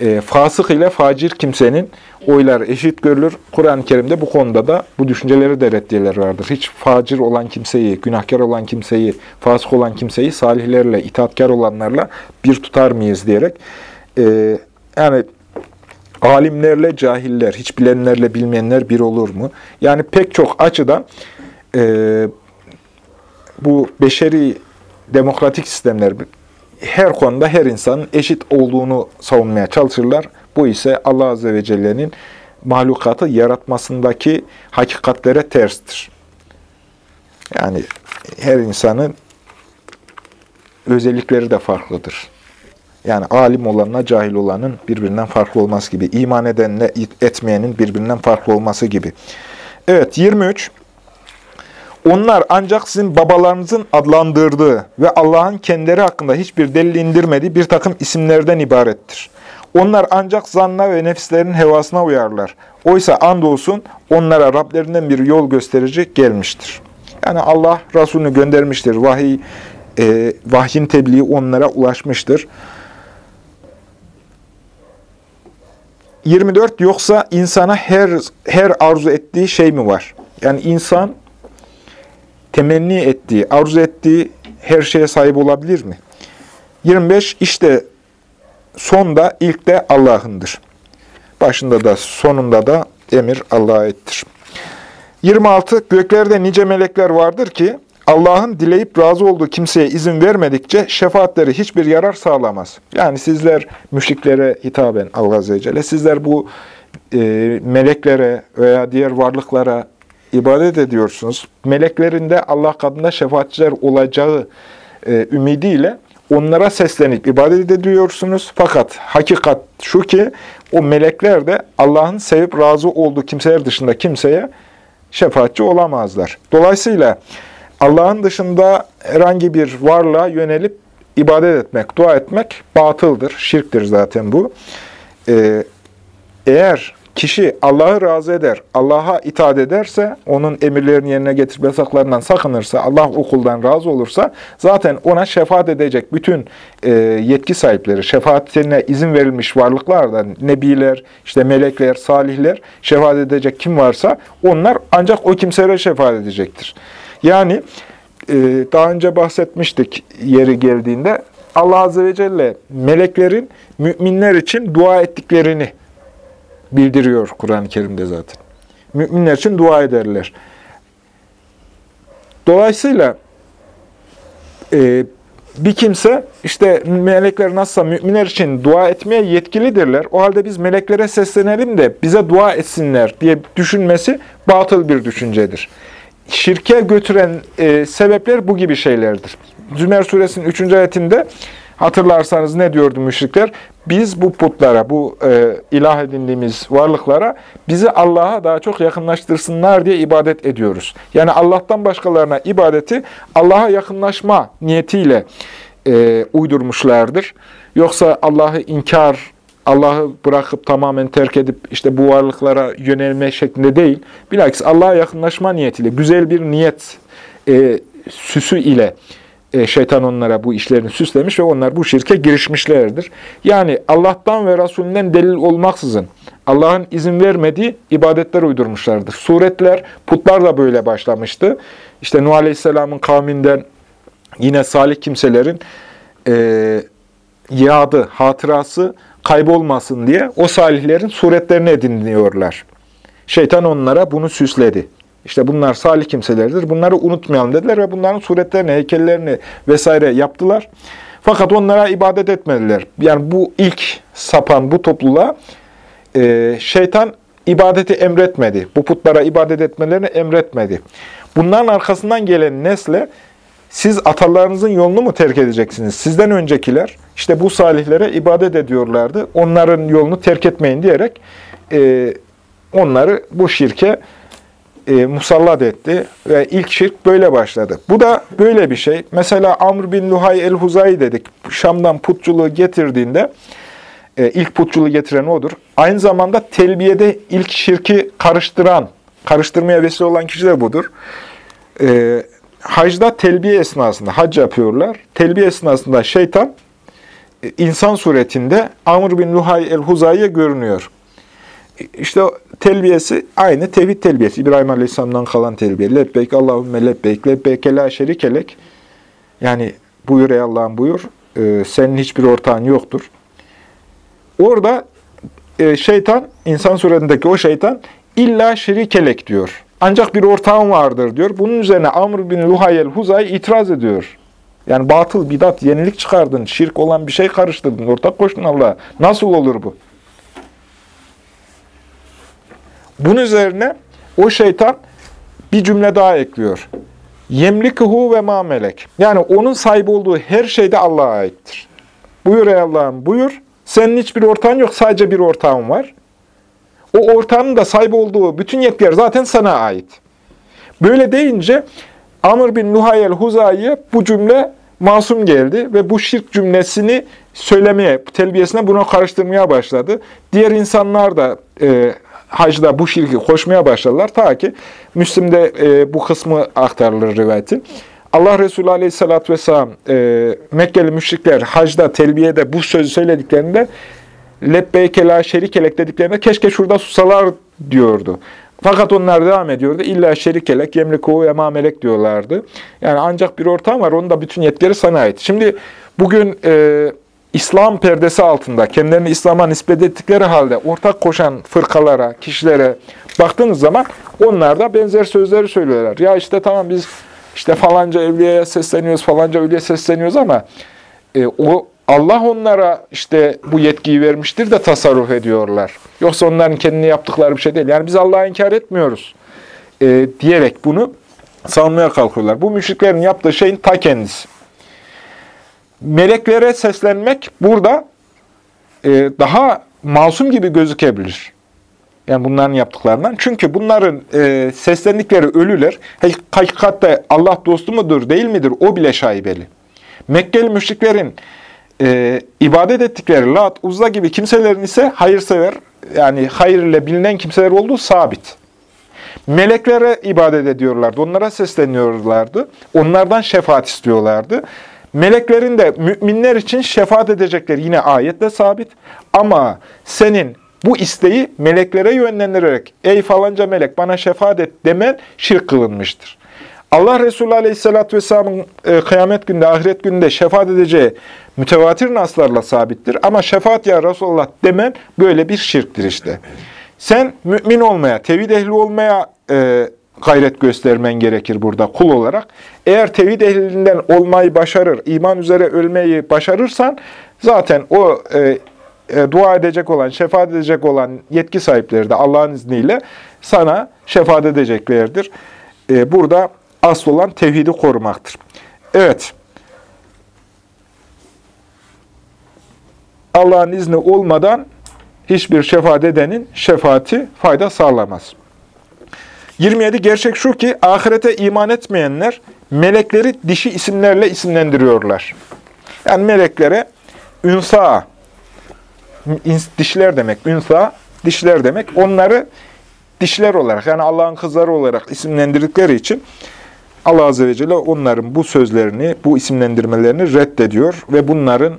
E, fasık ile facir kimsenin oyları eşit görülür. Kur'an-ı Kerim'de bu konuda da bu düşünceleri de reddiyeler vardır. Hiç facir olan kimseyi, günahkar olan kimseyi, fasık olan kimseyi salihlerle, itaatkar olanlarla bir tutar mıyız diyerek e, yani alimlerle cahiller, hiç bilenlerle bilmeyenler bir olur mu? Yani pek çok açıdan e, bu beşeri demokratik sistemler her konuda her insanın eşit olduğunu savunmaya çalışırlar. Bu ise Allah Azze ve Celle'nin mahlukatı yaratmasındaki hakikatlere terstir. Yani her insanın özellikleri de farklıdır. Yani alim olanla cahil olanın birbirinden farklı olması gibi. iman edenle etmeyenin birbirinden farklı olması gibi. Evet 23. Onlar ancak sizin babalarınızın adlandırdığı ve Allah'ın kendileri hakkında hiçbir delil indirmediği bir takım isimlerden ibarettir. Onlar ancak zanna ve nefislerin hevasına uyarlar. Oysa andolsun onlara Rablerinden bir yol gösterici gelmiştir. Yani Allah Resulünü göndermiştir. Vahiy, e, vahyin tebliği onlara ulaşmıştır. 24 yoksa insana her her arzu ettiği şey mi var? Yani insan temenni ettiği, arzu ettiği her şeye sahip olabilir mi? 25 işte son da ilk de Allah'ındır. Başında da sonunda da emir Allah'a aittir. 26 göklerde nice melekler vardır ki Allah'ın dileyip razı olduğu kimseye izin vermedikçe şefaatleri hiçbir yarar sağlamaz. Yani sizler müşriklere hitaben Allah Azze ve Celle, sizler bu e, meleklere veya diğer varlıklara ibadet ediyorsunuz. Meleklerin de Allah katında şefaatçiler olacağı e, ümidiyle onlara seslenip ibadet ediyorsunuz. Fakat hakikat şu ki o melekler de Allah'ın sevip razı olduğu kimseler dışında kimseye şefaatçi olamazlar. Dolayısıyla Allah'ın dışında herhangi bir varlığa yönelip ibadet etmek, dua etmek batıldır, şirktir zaten bu. Ee, eğer kişi Allah'ı razı eder, Allah'a itaat ederse, onun emirlerini yerine getirip yasaklarından sakınırsa, Allah okuldan razı olursa, zaten ona şefaat edecek bütün e, yetki sahipleri, şefaatine izin verilmiş varlıklardan, nebiler, işte melekler, salihler, şefaat edecek kim varsa, onlar ancak o kimselere şefaat edecektir. Yani e, daha önce bahsetmiştik yeri geldiğinde Allah Azze ve Celle meleklerin müminler için dua ettiklerini bildiriyor Kur'an-ı Kerim'de zaten. Müminler için dua ederler. Dolayısıyla e, bir kimse işte melekler nasılsa müminler için dua etmeye yetkilidirler. O halde biz meleklere seslenelim de bize dua etsinler diye düşünmesi batıl bir düşüncedir şirke götüren e, sebepler bu gibi şeylerdir. Zümer suresinin 3. ayetinde hatırlarsanız ne diyordu müşrikler? Biz bu putlara, bu e, ilah edindiğimiz varlıklara bizi Allah'a daha çok yakınlaştırsınlar diye ibadet ediyoruz. Yani Allah'tan başkalarına ibadeti Allah'a yakınlaşma niyetiyle e, uydurmuşlardır. Yoksa Allah'ı inkar Allah'ı bırakıp tamamen terk edip işte bu varlıklara yönelme şeklinde değil. Bilakis Allah'a yakınlaşma niyetiyle, güzel bir niyet e, süsü ile e, şeytan onlara bu işlerini süslemiş ve onlar bu şirke girişmişlerdir. Yani Allah'tan ve Resulünden delil olmaksızın Allah'ın izin vermediği ibadetler uydurmuşlardır. Suretler, putlar da böyle başlamıştı. İşte Nuh Aleyhisselam'ın kavminden yine salih kimselerin e, yadı, hatırası kaybolmasın diye o salihlerin suretlerini ediniyorlar. Şeytan onlara bunu süsledi. İşte bunlar salih kimselerdir. Bunları unutmayalım dediler ve bunların suretlerini, heykellerini vesaire yaptılar. Fakat onlara ibadet etmediler. Yani bu ilk sapan bu topluluğa e, şeytan ibadeti emretmedi. Bu putlara ibadet etmelerini emretmedi. Bunların arkasından gelen nesle siz atalarınızın yolunu mu terk edeceksiniz? Sizden öncekiler işte bu salihlere ibadet ediyorlardı. Onların yolunu terk etmeyin diyerek e, onları bu şirke e, musallat etti ve ilk şirk böyle başladı. Bu da böyle bir şey. Mesela Amr bin Luhay el-Huzayi dedik. Şam'dan putçuluğu getirdiğinde e, ilk putçuluğu getiren odur. Aynı zamanda telbiyede ilk şirki karıştıran, karıştırmaya vesile olan kişi de budur. E, hacda telbiye esnasında, hac yapıyorlar. Telbiye esnasında şeytan e, insan suretinde Amr bin Luhay el-Huzayi'ye görünüyor. İşte telbiyesi aynı tevhid telbiyesi. İbrahim Aleyhisselam'dan kalan telbiye. Lebbeyk Allahümme lebbeyk, lebbeyke la şerikelek. Yani buyur ey Allah'ım buyur. Ee, senin hiçbir ortağın yoktur. Orada e, şeytan, insan suretindeki o şeytan illa şerikelek diyor. Ancak bir ortağım vardır diyor. Bunun üzerine Amr bin Luhayel Huzay itiraz ediyor. Yani batıl, bidat, yenilik çıkardın, şirk olan bir şey karıştırdın, ortak koştun Allah'a. Nasıl olur bu? Bunun üzerine o şeytan bir cümle daha ekliyor. Yemlikuhu ve ma melek. Yani onun sahip olduğu her şey de Allah'a aittir. Buyur ey Allah'ım buyur. Senin hiçbir ortağın yok, sadece bir ortağın var. O ortağın da sahip olduğu bütün yetkiler zaten sana ait. Böyle deyince Amr bin Nuhayel Huzayi'ye bu cümle masum geldi ve bu şirk cümlesini söylemeye, telbiyesine buna karıştırmaya başladı. Diğer insanlar da e, hacda bu şirki koşmaya başladılar. Ta ki Müslim'de e, bu kısmı aktarılır rivayetin. Allah Resulü Aleyhisselatü Vesselam e, Mekkeli müşrikler hacda, telbiyede bu sözü söylediklerinde lebbeyke la şerikelek dediklerinde keşke şurada susalar diyordu. Fakat onlar devam ediyordu. İlla şerikelek, yemlikuhu emamelek diyorlardı. Yani ancak bir ortam var. Onun da bütün yetkileri sana ait. Şimdi bugün e, İslam perdesi altında kendilerini İslam'a nispet ettikleri halde ortak koşan fırkalara, kişilere baktığınız zaman onlar da benzer sözleri söylüyorlar. Ya işte tamam biz işte falanca evliyeye sesleniyoruz, falanca evliye sesleniyoruz ama e, o Allah onlara işte bu yetkiyi vermiştir de tasarruf ediyorlar. Yoksa onların kendini yaptıkları bir şey değil. Yani biz Allah'ı inkar etmiyoruz e, diyerek bunu savunmaya kalkıyorlar. Bu müşriklerin yaptığı şeyin ta kendisi meleklere seslenmek burada e, daha masum gibi gözükebilir. Yani bunların yaptıklarından. Çünkü bunların e, seslendikleri ölüler hakikatte Allah dostu mudur değil midir o bile şaibeli. Mekkeli müşriklerin e, ibadet ettikleri Lat, Uzza gibi kimselerin ise hayırsever, yani hayır ile bilinen kimseler olduğu sabit. Meleklere ibadet ediyorlardı, onlara sesleniyorlardı, onlardan şefaat istiyorlardı. Meleklerin de müminler için şefaat edecekleri yine ayetle sabit. Ama senin bu isteği meleklere yönlendirerek ey falanca melek bana şefaat et demen şirk kılınmıştır. Allah Resulü Aleyhisselatü Vesselam'ın e, kıyamet günde, ahiret günde şefaat edeceği mütevatir naslarla sabittir. Ama şefaat ya Resulullah demen böyle bir şirktir işte. Sen mümin olmaya, tevhid ehli olmaya e, gayret göstermen gerekir burada kul olarak. Eğer tevhid ehlinden olmayı başarır, iman üzere ölmeyi başarırsan zaten o e, e, dua edecek olan, şefaat edecek olan yetki sahipleri de Allah'ın izniyle sana şefaat edeceklerdir. E, burada asıl olan tevhidi korumaktır. Evet. Allah'ın izni olmadan hiçbir şefaat edenin şefaati fayda sağlamaz. 27 gerçek şu ki ahirete iman etmeyenler melekleri dişi isimlerle isimlendiriyorlar. Yani meleklere ünsa, dişler demek, ünsa, dişler demek. Onları dişler olarak yani Allah'ın kızları olarak isimlendirdikleri için Allah Azze ve Celle onların bu sözlerini, bu isimlendirmelerini reddediyor ve bunların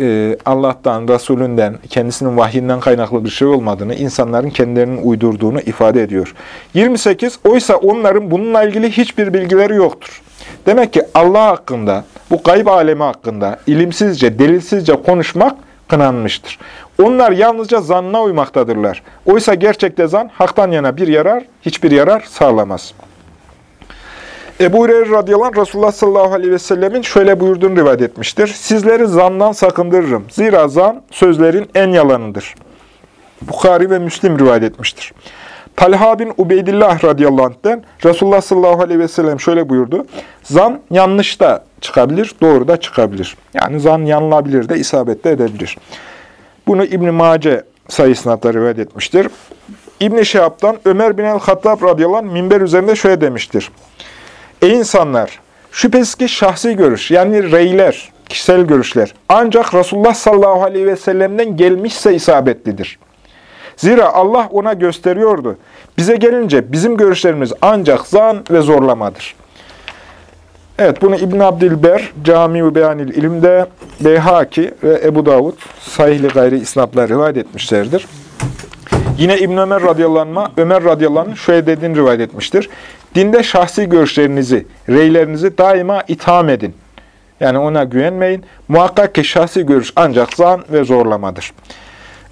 e, Allah'tan, Resulünden, kendisinin vahyinden kaynaklı bir şey olmadığını, insanların kendilerinin uydurduğunu ifade ediyor. 28. Oysa onların bununla ilgili hiçbir bilgileri yoktur. Demek ki Allah hakkında, bu kayıp alemi hakkında ilimsizce, delilsizce konuşmak kınanmıştır. Onlar yalnızca zanna uymaktadırlar. Oysa gerçekte zan, haktan yana bir yarar, hiçbir yarar sağlamaz. Ebu Hureyre radıyallahu anh Resulullah sallallahu aleyhi ve sellemin şöyle buyurduğunu rivayet etmiştir. Sizleri zandan sakındırırım. Zira zan sözlerin en yalanıdır. Bukhari ve Müslim rivayet etmiştir. Talha bin Ubeydillah radıyallahu anh'den Resulullah sallallahu aleyhi ve sellem şöyle buyurdu. Zan yanlış da çıkabilir, doğru da çıkabilir. Yani zan yanılabilir de, isabet de edebilir. Bunu İbn-i Mace sayısına da rivayet etmiştir. İbn-i Şehab'dan Ömer bin el-Hattab radıyallahu anh minber üzerinde şöyle demiştir. Ey insanlar! Şüphesiz ki şahsi görüş, yani reyler, kişisel görüşler ancak Resulullah sallallahu aleyhi ve sellem'den gelmişse isabetlidir. Zira Allah ona gösteriyordu. Bize gelince bizim görüşlerimiz ancak zan ve zorlamadır. Evet, bunu İbn Abdilber, Cami-i Beyanil İlim'de Beyhaki ve Ebu Davud sahihli gayri isnatlar rivayet etmişlerdir. Yine İbn Ömer radıyallahu anh, Ömer radıyallahu anh şöyle dediğini rivayet etmiştir. Dinde şahsi görüşlerinizi, reylerinizi daima itham edin. Yani ona güvenmeyin. Muhakkak ki şahsi görüş ancak zan ve zorlamadır.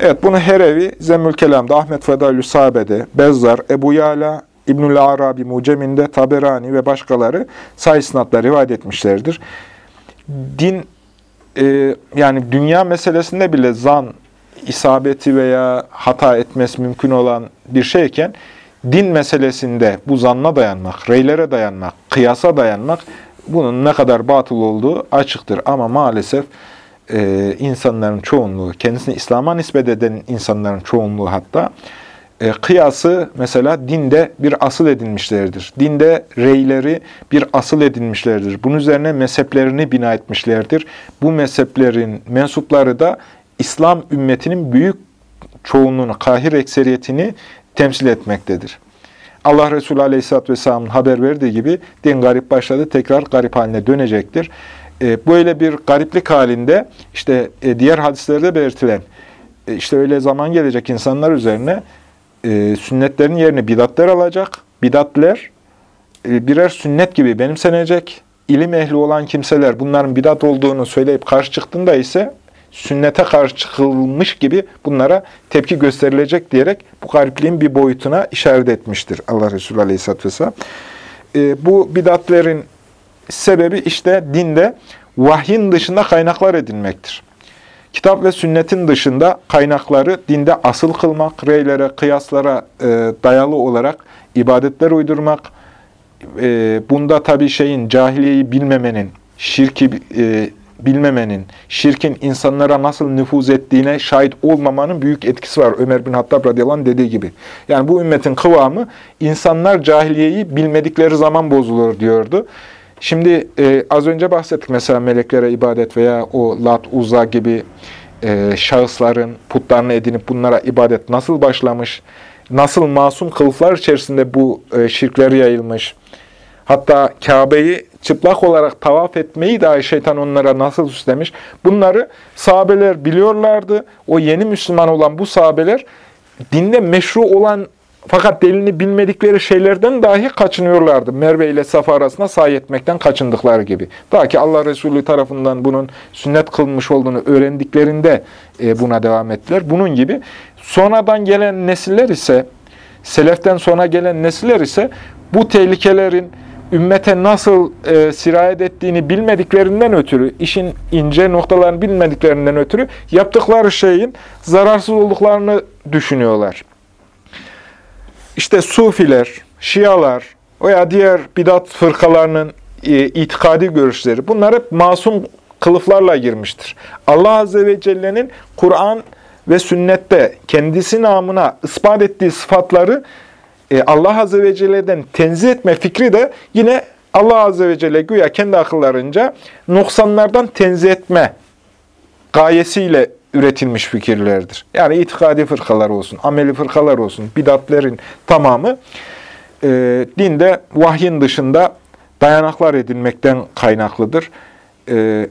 Evet bunu Herevi, Zemmül Kelam'da, Ahmet Fedalü Sahabe'de, Bezzar, Ebu Yala, İbnül Arabi Mucem'inde, Taberani ve başkaları sayısınatla rivayet etmişlerdir. Din, e, yani dünya meselesinde bile zan, isabeti veya hata etmesi mümkün olan bir şeyken, din meselesinde bu zanna dayanmak, reylere dayanmak, kıyasa dayanmak, bunun ne kadar batıl olduğu açıktır. Ama maalesef e, insanların çoğunluğu, kendisini İslam'a nispet eden insanların çoğunluğu hatta, e, kıyası mesela dinde bir asıl edinmişlerdir. Dinde reyleri bir asıl edinmişlerdir. Bunun üzerine mezheplerini bina etmişlerdir. Bu mezheplerin mensupları da İslam ümmetinin büyük çoğunluğunu, kahir ekseriyetini temsil etmektedir. Allah Resulü Aleyhisselatü Vesselam'ın haber verdiği gibi din garip başladı, tekrar garip haline dönecektir. E, böyle bir gariplik halinde işte e, diğer hadislerde belirtilen e, işte öyle zaman gelecek insanlar üzerine sünnetlerin yerini bidatler alacak. Bidatler birer sünnet gibi benimsenecek. İlim ehli olan kimseler bunların bidat olduğunu söyleyip karşı çıktığında ise sünnete karşı çıkılmış gibi bunlara tepki gösterilecek diyerek bu garipliğin bir boyutuna işaret etmiştir Allah Resulü Aleyhisselatü Vesselam. bu bidatlerin sebebi işte dinde vahyin dışında kaynaklar edinmektir. Kitap ve sünnetin dışında kaynakları dinde asıl kılmak, reylere, kıyaslara e, dayalı olarak ibadetler uydurmak, e, bunda tabi şeyin, cahiliyeyi bilmemenin, şirki e, bilmemenin, şirkin insanlara nasıl nüfuz ettiğine şahit olmamanın büyük etkisi var. Ömer bin Hattab radıyallahu anh dediği gibi. Yani bu ümmetin kıvamı insanlar cahiliyeyi bilmedikleri zaman bozulur diyordu. Şimdi e, az önce bahsettik mesela meleklere ibadet veya o Lat, Uzza gibi e, şahısların putlarını edinip bunlara ibadet nasıl başlamış, nasıl masum kılıflar içerisinde bu e, şirkler yayılmış. Hatta Kabe'yi çıplak olarak tavaf etmeyi dahi şeytan onlara nasıl süslemiş. Bunları sahabeler biliyorlardı. O yeni Müslüman olan bu sahabeler dinde meşru olan fakat delini bilmedikleri şeylerden dahi kaçınıyorlardı. Merve ile Safa arasında sahi etmekten kaçındıkları gibi. Ta ki Allah Resulü tarafından bunun sünnet kılmış olduğunu öğrendiklerinde e, buna devam ettiler. Bunun gibi sonradan gelen nesiller ise, seleften sonra gelen nesiller ise bu tehlikelerin ümmete nasıl e, sirayet ettiğini bilmediklerinden ötürü, işin ince noktalarını bilmediklerinden ötürü yaptıkları şeyin zararsız olduklarını düşünüyorlar. İşte Sufiler, Şialar veya diğer bidat fırkalarının e, itikadi görüşleri bunlar hep masum kılıflarla girmiştir. Allah Azze ve Celle'nin Kur'an ve sünnette kendisi namına ispat ettiği sıfatları e, Allah Azze ve Celle'den tenzih etme fikri de yine Allah Azze ve Celle güya kendi akıllarınca noksanlardan tenzih etme gayesiyle üretilmiş fikirlerdir. Yani itikadi fırkalar olsun, ameli fırkalar olsun, bidatlerin tamamı e, dinde vahyin dışında dayanaklar edinmekten kaynaklıdır. E,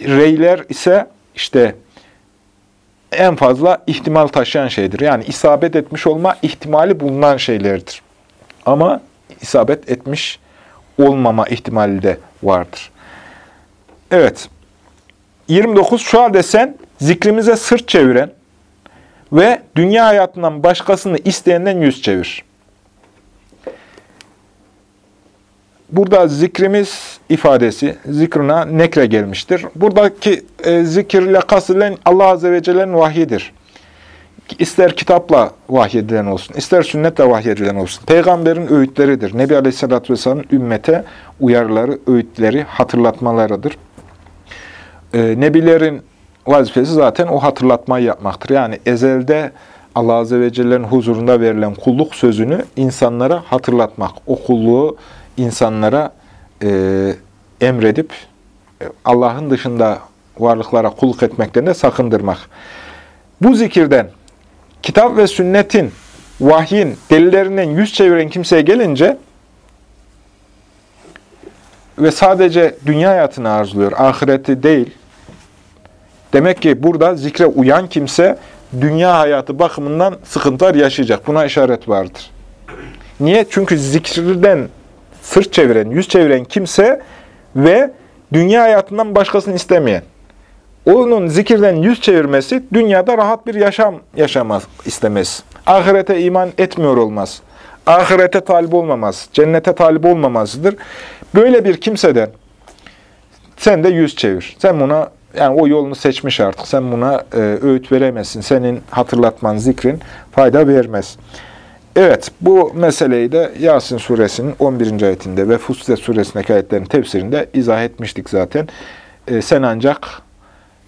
reyler ise işte en fazla ihtimal taşıyan şeydir. Yani isabet etmiş olma ihtimali bulunan şeylerdir. Ama isabet etmiş olmama ihtimali de vardır. Evet. 29. Şu halde sen zikrimize sırt çeviren ve dünya hayatından başkasını isteyenden yüz çevir. Burada zikrimiz ifadesi, zikrına nekre gelmiştir. Buradaki e, zikirle kasılen Allah Azze ve Celle'nin vahyidir. İster kitapla vahyedilen olsun, ister sünnetle vahyedilen olsun. Peygamberin öğütleridir. Nebi Aleyhisselatü Vesselam'ın ümmete uyarıları, öğütleri, hatırlatmalarıdır. Ee, Nebilerin vazifesi zaten o hatırlatmayı yapmaktır. Yani ezelde Allah Azze ve Celle'nin huzurunda verilen kulluk sözünü insanlara hatırlatmak. O kulluğu insanlara e, emredip e, Allah'ın dışında varlıklara kulluk etmekten de sakındırmak. Bu zikirden kitap ve sünnetin, vahyin, delillerinden yüz çeviren kimseye gelince ve sadece dünya hayatını arzuluyor, ahireti değil. Demek ki burada zikre uyan kimse dünya hayatı bakımından sıkıntılar yaşayacak. Buna işaret vardır. Niye? Çünkü zikirden sırt çeviren, yüz çeviren kimse ve dünya hayatından başkasını istemeyen. Onun zikirden yüz çevirmesi dünyada rahat bir yaşam yaşamaz istemez. Ahirete iman etmiyor olmaz. Ahirete talip olmamaz, cennete talip olmamasıdır. Böyle bir kimseden sen de yüz çevir. Sen buna yani o yolunu seçmiş artık. Sen buna e, öğüt veremezsin. Senin hatırlatman, zikrin fayda vermez. Evet, bu meseleyi de Yasin suresinin 11. ayetinde ve Fussilet suresindeki ayetlerin tefsirinde izah etmiştik zaten. E, sen ancak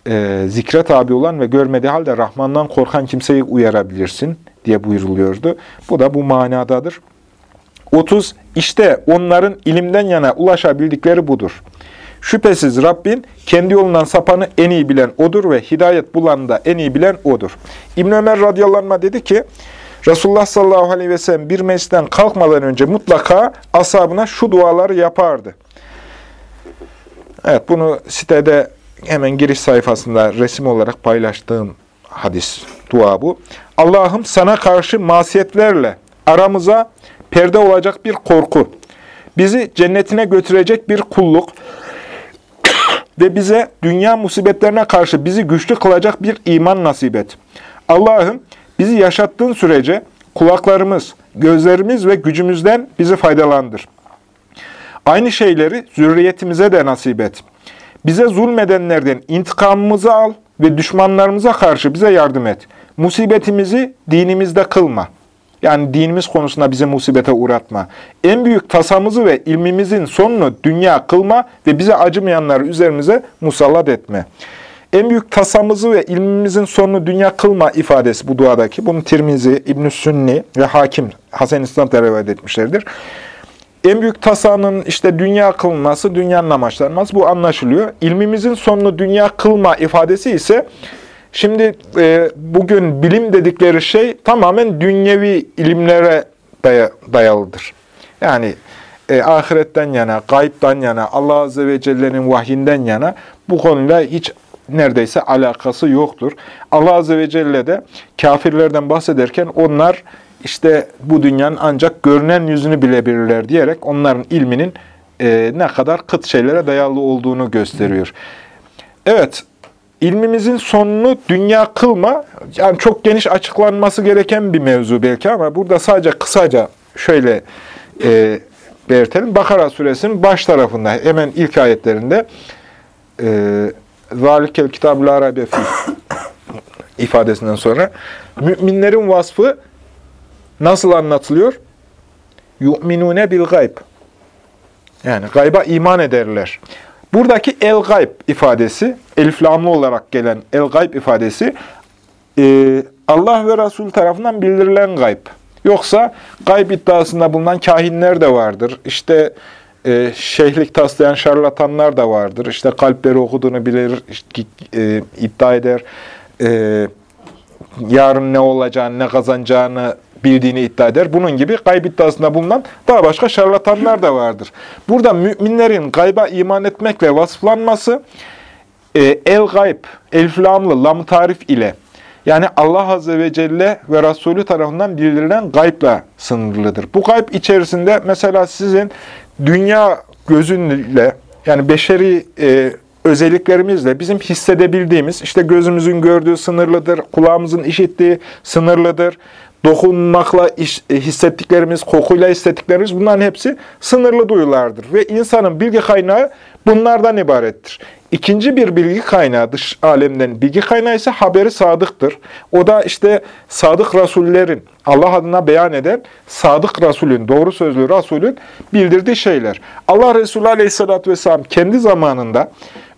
e, zikre tabi olan ve görmediği halde Rahman'dan korkan kimseyi uyarabilirsin diye buyuruluyordu. Bu da bu manadadır. 30. İşte onların ilimden yana ulaşabildikleri budur. Şüphesiz Rabbin kendi yolundan sapanı en iyi bilen O'dur ve hidayet bulanı da en iyi bilen O'dur. İbn Ömer radıyallahu anh dedi ki, Resulullah sallallahu aleyhi ve sellem bir meclisten kalkmadan önce mutlaka ashabına şu duaları yapardı. Evet bunu sitede hemen giriş sayfasında resim olarak paylaştığım hadis, dua bu. Allah'ım sana karşı masiyetlerle aramıza perde olacak bir korku, bizi cennetine götürecek bir kulluk ve bize dünya musibetlerine karşı bizi güçlü kılacak bir iman nasip et. Allah'ım bizi yaşattığın sürece kulaklarımız, gözlerimiz ve gücümüzden bizi faydalandır. Aynı şeyleri zürriyetimize de nasip et. Bize zulmedenlerden intikamımızı al ve düşmanlarımıza karşı bize yardım et. Musibetimizi dinimizde kılma. Yani dinimiz konusunda bize musibete uğratma. En büyük tasamızı ve ilmimizin sonunu dünya kılma ve bize acımayanları üzerimize musallat etme. En büyük tasamızı ve ilmimizin sonunu dünya kılma ifadesi bu duadaki. Bunu Tirmizi, İbn-i Sünni ve Hakim Hasan İslam rivayet etmişlerdir. En büyük tasanın işte dünya kılması, dünyanın amaçlanması bu anlaşılıyor. İlmimizin sonunu dünya kılma ifadesi ise şimdi e, bugün bilim dedikleri şey tamamen dünyevi ilimlere daya, dayalıdır. Yani e, ahiretten yana, gayipten yana, Allah Azze ve Celle'nin vahyinden yana bu konuyla hiç neredeyse alakası yoktur. Allah Azze ve Celle de kafirlerden bahsederken onlar işte bu dünyanın ancak görünen yüzünü bilebilirler diyerek onların ilminin e, ne kadar kıt şeylere dayalı olduğunu gösteriyor. Evet, ilmimizin sonunu dünya kılma, yani çok geniş açıklanması gereken bir mevzu belki ama burada sadece kısaca şöyle e, belirtelim. Bakara suresinin baş tarafında, hemen ilk ayetlerinde zalikel kitab la raybe ifadesinden sonra müminlerin vasfı nasıl anlatılıyor? Yu'minune bil gayb. Yani gayba iman ederler. Buradaki el gayb ifadesi, eliflamlı olarak gelen el gayb ifadesi e, Allah ve Resul tarafından bildirilen gayb. Yoksa gayb iddiasında bulunan kahinler de vardır. İşte e, şeyhlik taslayan şarlatanlar da vardır. İşte kalpleri okuduğunu bilir, e, iddia eder. E, yarın ne olacağını, ne kazanacağını bildiğini iddia eder. Bunun gibi gayb iddiasında bulunan daha başka şarlatanlar da vardır. Burada müminlerin gayba iman etmekle vasıflanması e, el gayb, elif lamlı, lam tarif ile yani Allah Azze ve Celle ve Resulü tarafından bildirilen gaybla sınırlıdır. Bu gayb içerisinde mesela sizin dünya gözünle yani beşeri e, özelliklerimizle bizim hissedebildiğimiz, işte gözümüzün gördüğü sınırlıdır, kulağımızın işittiği sınırlıdır, dokunmakla e, hissettiklerimiz, kokuyla hissettiklerimiz bunların hepsi sınırlı duyulardır. Ve insanın bilgi kaynağı bunlardan ibarettir. İkinci bir bilgi kaynağı, dış alemden bilgi kaynağı ise haberi sadıktır. O da işte sadık rasullerin, Allah adına beyan eden sadık rasulün, doğru sözlü rasulün bildirdiği şeyler. Allah Resulü aleyhissalatü vesselam kendi zamanında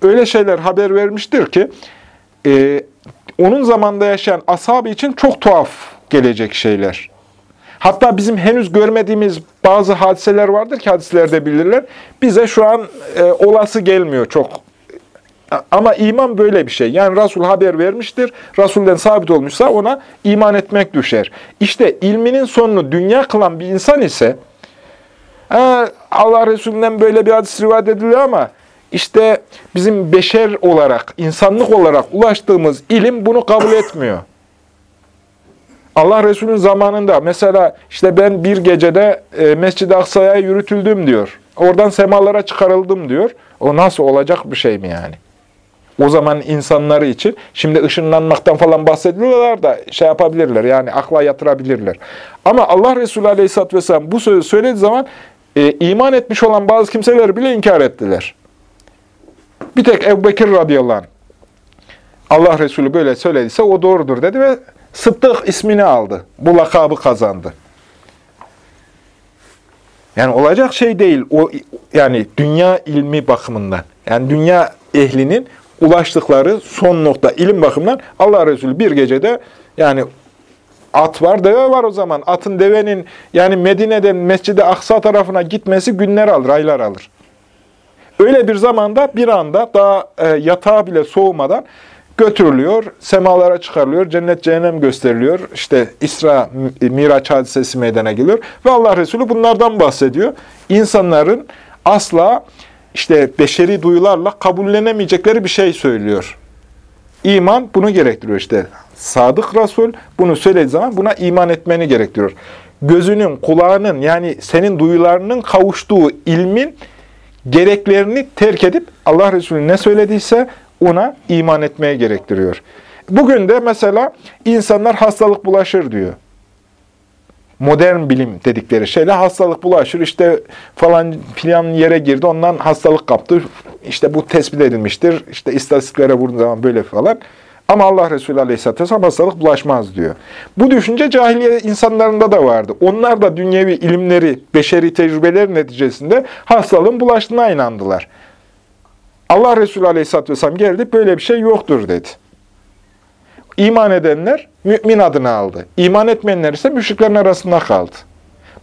öyle şeyler haber vermiştir ki, e, onun zamanında yaşayan ashab için çok tuhaf gelecek şeyler. Hatta bizim henüz görmediğimiz bazı hadiseler vardır ki hadislerde bilirler. Bize şu an e, olası gelmiyor çok. Ama iman böyle bir şey. Yani Resul haber vermiştir. Resul'den sabit olmuşsa ona iman etmek düşer. İşte ilminin sonunu dünya kılan bir insan ise Allah Resulü'nden böyle bir hadis rivayet ediliyor ama işte bizim beşer olarak, insanlık olarak ulaştığımız ilim bunu kabul etmiyor. Allah Resulü'nün zamanında mesela işte ben bir gecede e, Mescid-i Aksa'ya yürütüldüm diyor. Oradan semalara çıkarıldım diyor. O nasıl olacak bir şey mi yani? O zaman insanları için, şimdi ışınlanmaktan falan bahsediyorlar da şey yapabilirler, yani akla yatırabilirler. Ama Allah Resulü Aleyhisselatü Vesselam bu sözü söylediği zaman e, iman etmiş olan bazı kimseler bile inkar ettiler. Bir tek Ebu Bekir radıyallahu anh, Allah Resulü böyle söylediyse o doğrudur dedi ve Sıddık ismini aldı. Bu lakabı kazandı. Yani olacak şey değil. O yani dünya ilmi bakımından. Yani dünya ehlinin ulaştıkları son nokta ilim bakımından Allah Resulü bir gecede yani at var, deve var o zaman. Atın, devenin yani Medine'den Mescid-i Aksa tarafına gitmesi günler alır, aylar alır. Öyle bir zamanda bir anda daha e, yatağı bile soğumadan götürülüyor, semalara çıkarılıyor, cennet cehennem gösteriliyor. İşte İsra Miraç hadisesi meydana geliyor ve Allah Resulü bunlardan bahsediyor. İnsanların asla işte beşeri duyularla kabullenemeyecekleri bir şey söylüyor. İman bunu gerektiriyor işte. Sadık Resul bunu söylediği zaman buna iman etmeni gerektiriyor. Gözünün, kulağının yani senin duyularının kavuştuğu ilmin gereklerini terk edip Allah Resulü ne söylediyse ona iman etmeye gerektiriyor. Bugün de mesela insanlar hastalık bulaşır diyor. Modern bilim dedikleri şeyle hastalık bulaşır. İşte falan filan yere girdi ondan hastalık kaptı. İşte bu tespit edilmiştir. İşte istatistiklere vurduğu zaman böyle falan. Ama Allah Resulü Aleyhisselatü Vesselam hastalık bulaşmaz diyor. Bu düşünce cahiliye insanlarında da vardı. Onlar da dünyevi ilimleri, beşeri tecrübeler neticesinde hastalığın bulaştığına inandılar. Allah Resulü Aleyhisselatü Vesselam geldi, böyle bir şey yoktur dedi. İman edenler mümin adını aldı. İman etmeyenler ise müşriklerin arasında kaldı.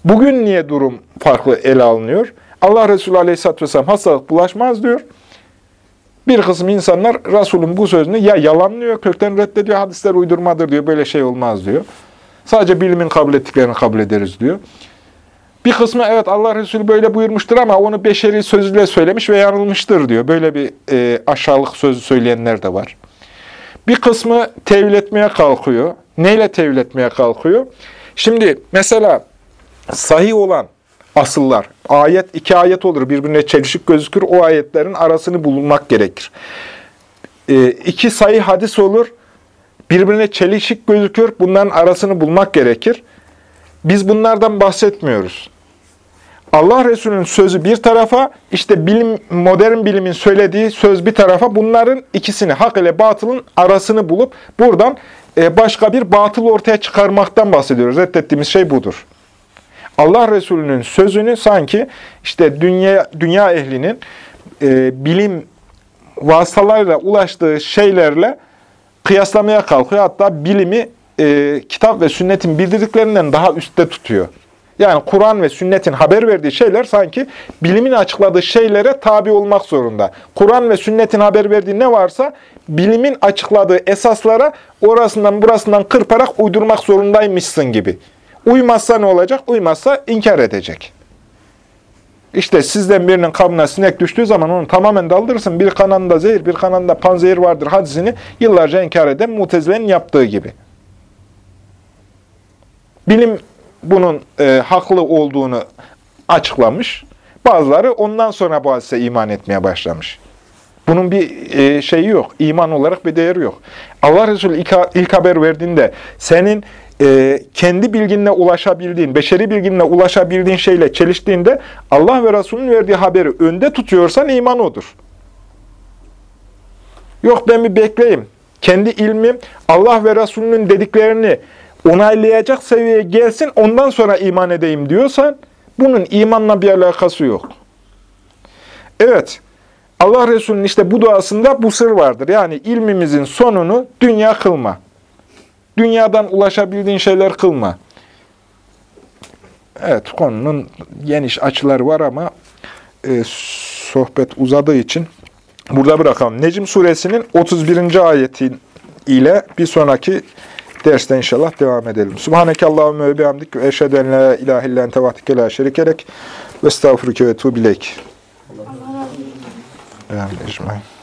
Bugün niye durum farklı ele alınıyor? Allah Resulü Aleyhisselatü Vesselam hastalık bulaşmaz diyor. Bir kısım insanlar Resul'ün bu sözünü ya yalanlıyor, kökten reddediyor, hadisler uydurmadır diyor, böyle şey olmaz diyor. Sadece bilimin kabul ettiklerini kabul ederiz diyor. Bir kısmı evet Allah Resulü böyle buyurmuştur ama onu beşeri sözüyle söylemiş ve yanılmıştır diyor. Böyle bir e, aşağılık sözü söyleyenler de var. Bir kısmı tevil etmeye kalkıyor. Neyle tevil etmeye kalkıyor? Şimdi mesela sahih olan asıllar, ayet iki ayet olur birbirine çelişik gözükür. O ayetlerin arasını bulunmak gerekir. E, iki sayı hadis olur, birbirine çelişik gözükür. Bunların arasını bulmak gerekir. Biz bunlardan bahsetmiyoruz. Allah Resulü'nün sözü bir tarafa, işte bilim, modern bilimin söylediği söz bir tarafa, bunların ikisini, hak ile batılın arasını bulup buradan e, başka bir batıl ortaya çıkarmaktan bahsediyoruz. Reddettiğimiz şey budur. Allah Resulü'nün sözünü sanki işte dünya, dünya ehlinin e, bilim vasıtalarıyla ulaştığı şeylerle kıyaslamaya kalkıyor. Hatta bilimi e, kitap ve sünnetin bildirdiklerinden daha üstte tutuyor. Yani Kur'an ve sünnetin haber verdiği şeyler sanki bilimin açıkladığı şeylere tabi olmak zorunda. Kur'an ve sünnetin haber verdiği ne varsa bilimin açıkladığı esaslara orasından burasından kırparak uydurmak zorundaymışsın gibi. Uymazsa ne olacak? Uymazsa inkar edecek. İşte sizden birinin kabına sinek düştüğü zaman onu tamamen daldırırsın. Bir kanında zehir, bir kanında panzehir vardır hadisini yıllarca inkar eden mutezilenin yaptığı gibi. Bilim bunun e, haklı olduğunu açıklamış. Bazıları ondan sonra bu hadise iman etmeye başlamış. Bunun bir e, şeyi yok. İman olarak bir değeri yok. Allah Resulü ilk, ilk haber verdiğinde senin e, kendi bilginle ulaşabildiğin, beşeri bilginle ulaşabildiğin şeyle çeliştiğinde Allah ve Resulünün verdiği haberi önde tutuyorsan iman odur. Yok ben bir bekleyeyim. Kendi ilmim Allah ve Resulünün dediklerini onaylayacak seviyeye gelsin ondan sonra iman edeyim diyorsan bunun imanla bir alakası yok. Evet. Allah Resulü'nün işte bu duasında bu sır vardır. Yani ilmimizin sonunu dünya kılma. Dünyadan ulaşabildiğin şeyler kılma. Evet, konunun geniş açıları var ama e, sohbet uzadığı için burada bırakalım. Necm suresinin 31. ayeti ile bir sonraki derste inşallah devam edelim. Subhaneke Allahümme ve bihamdik ve eşhedü en la ilahe illen tevahdike la şerikelek ve estağfurüke ve tuğbileyk. Amin. ecmaîn.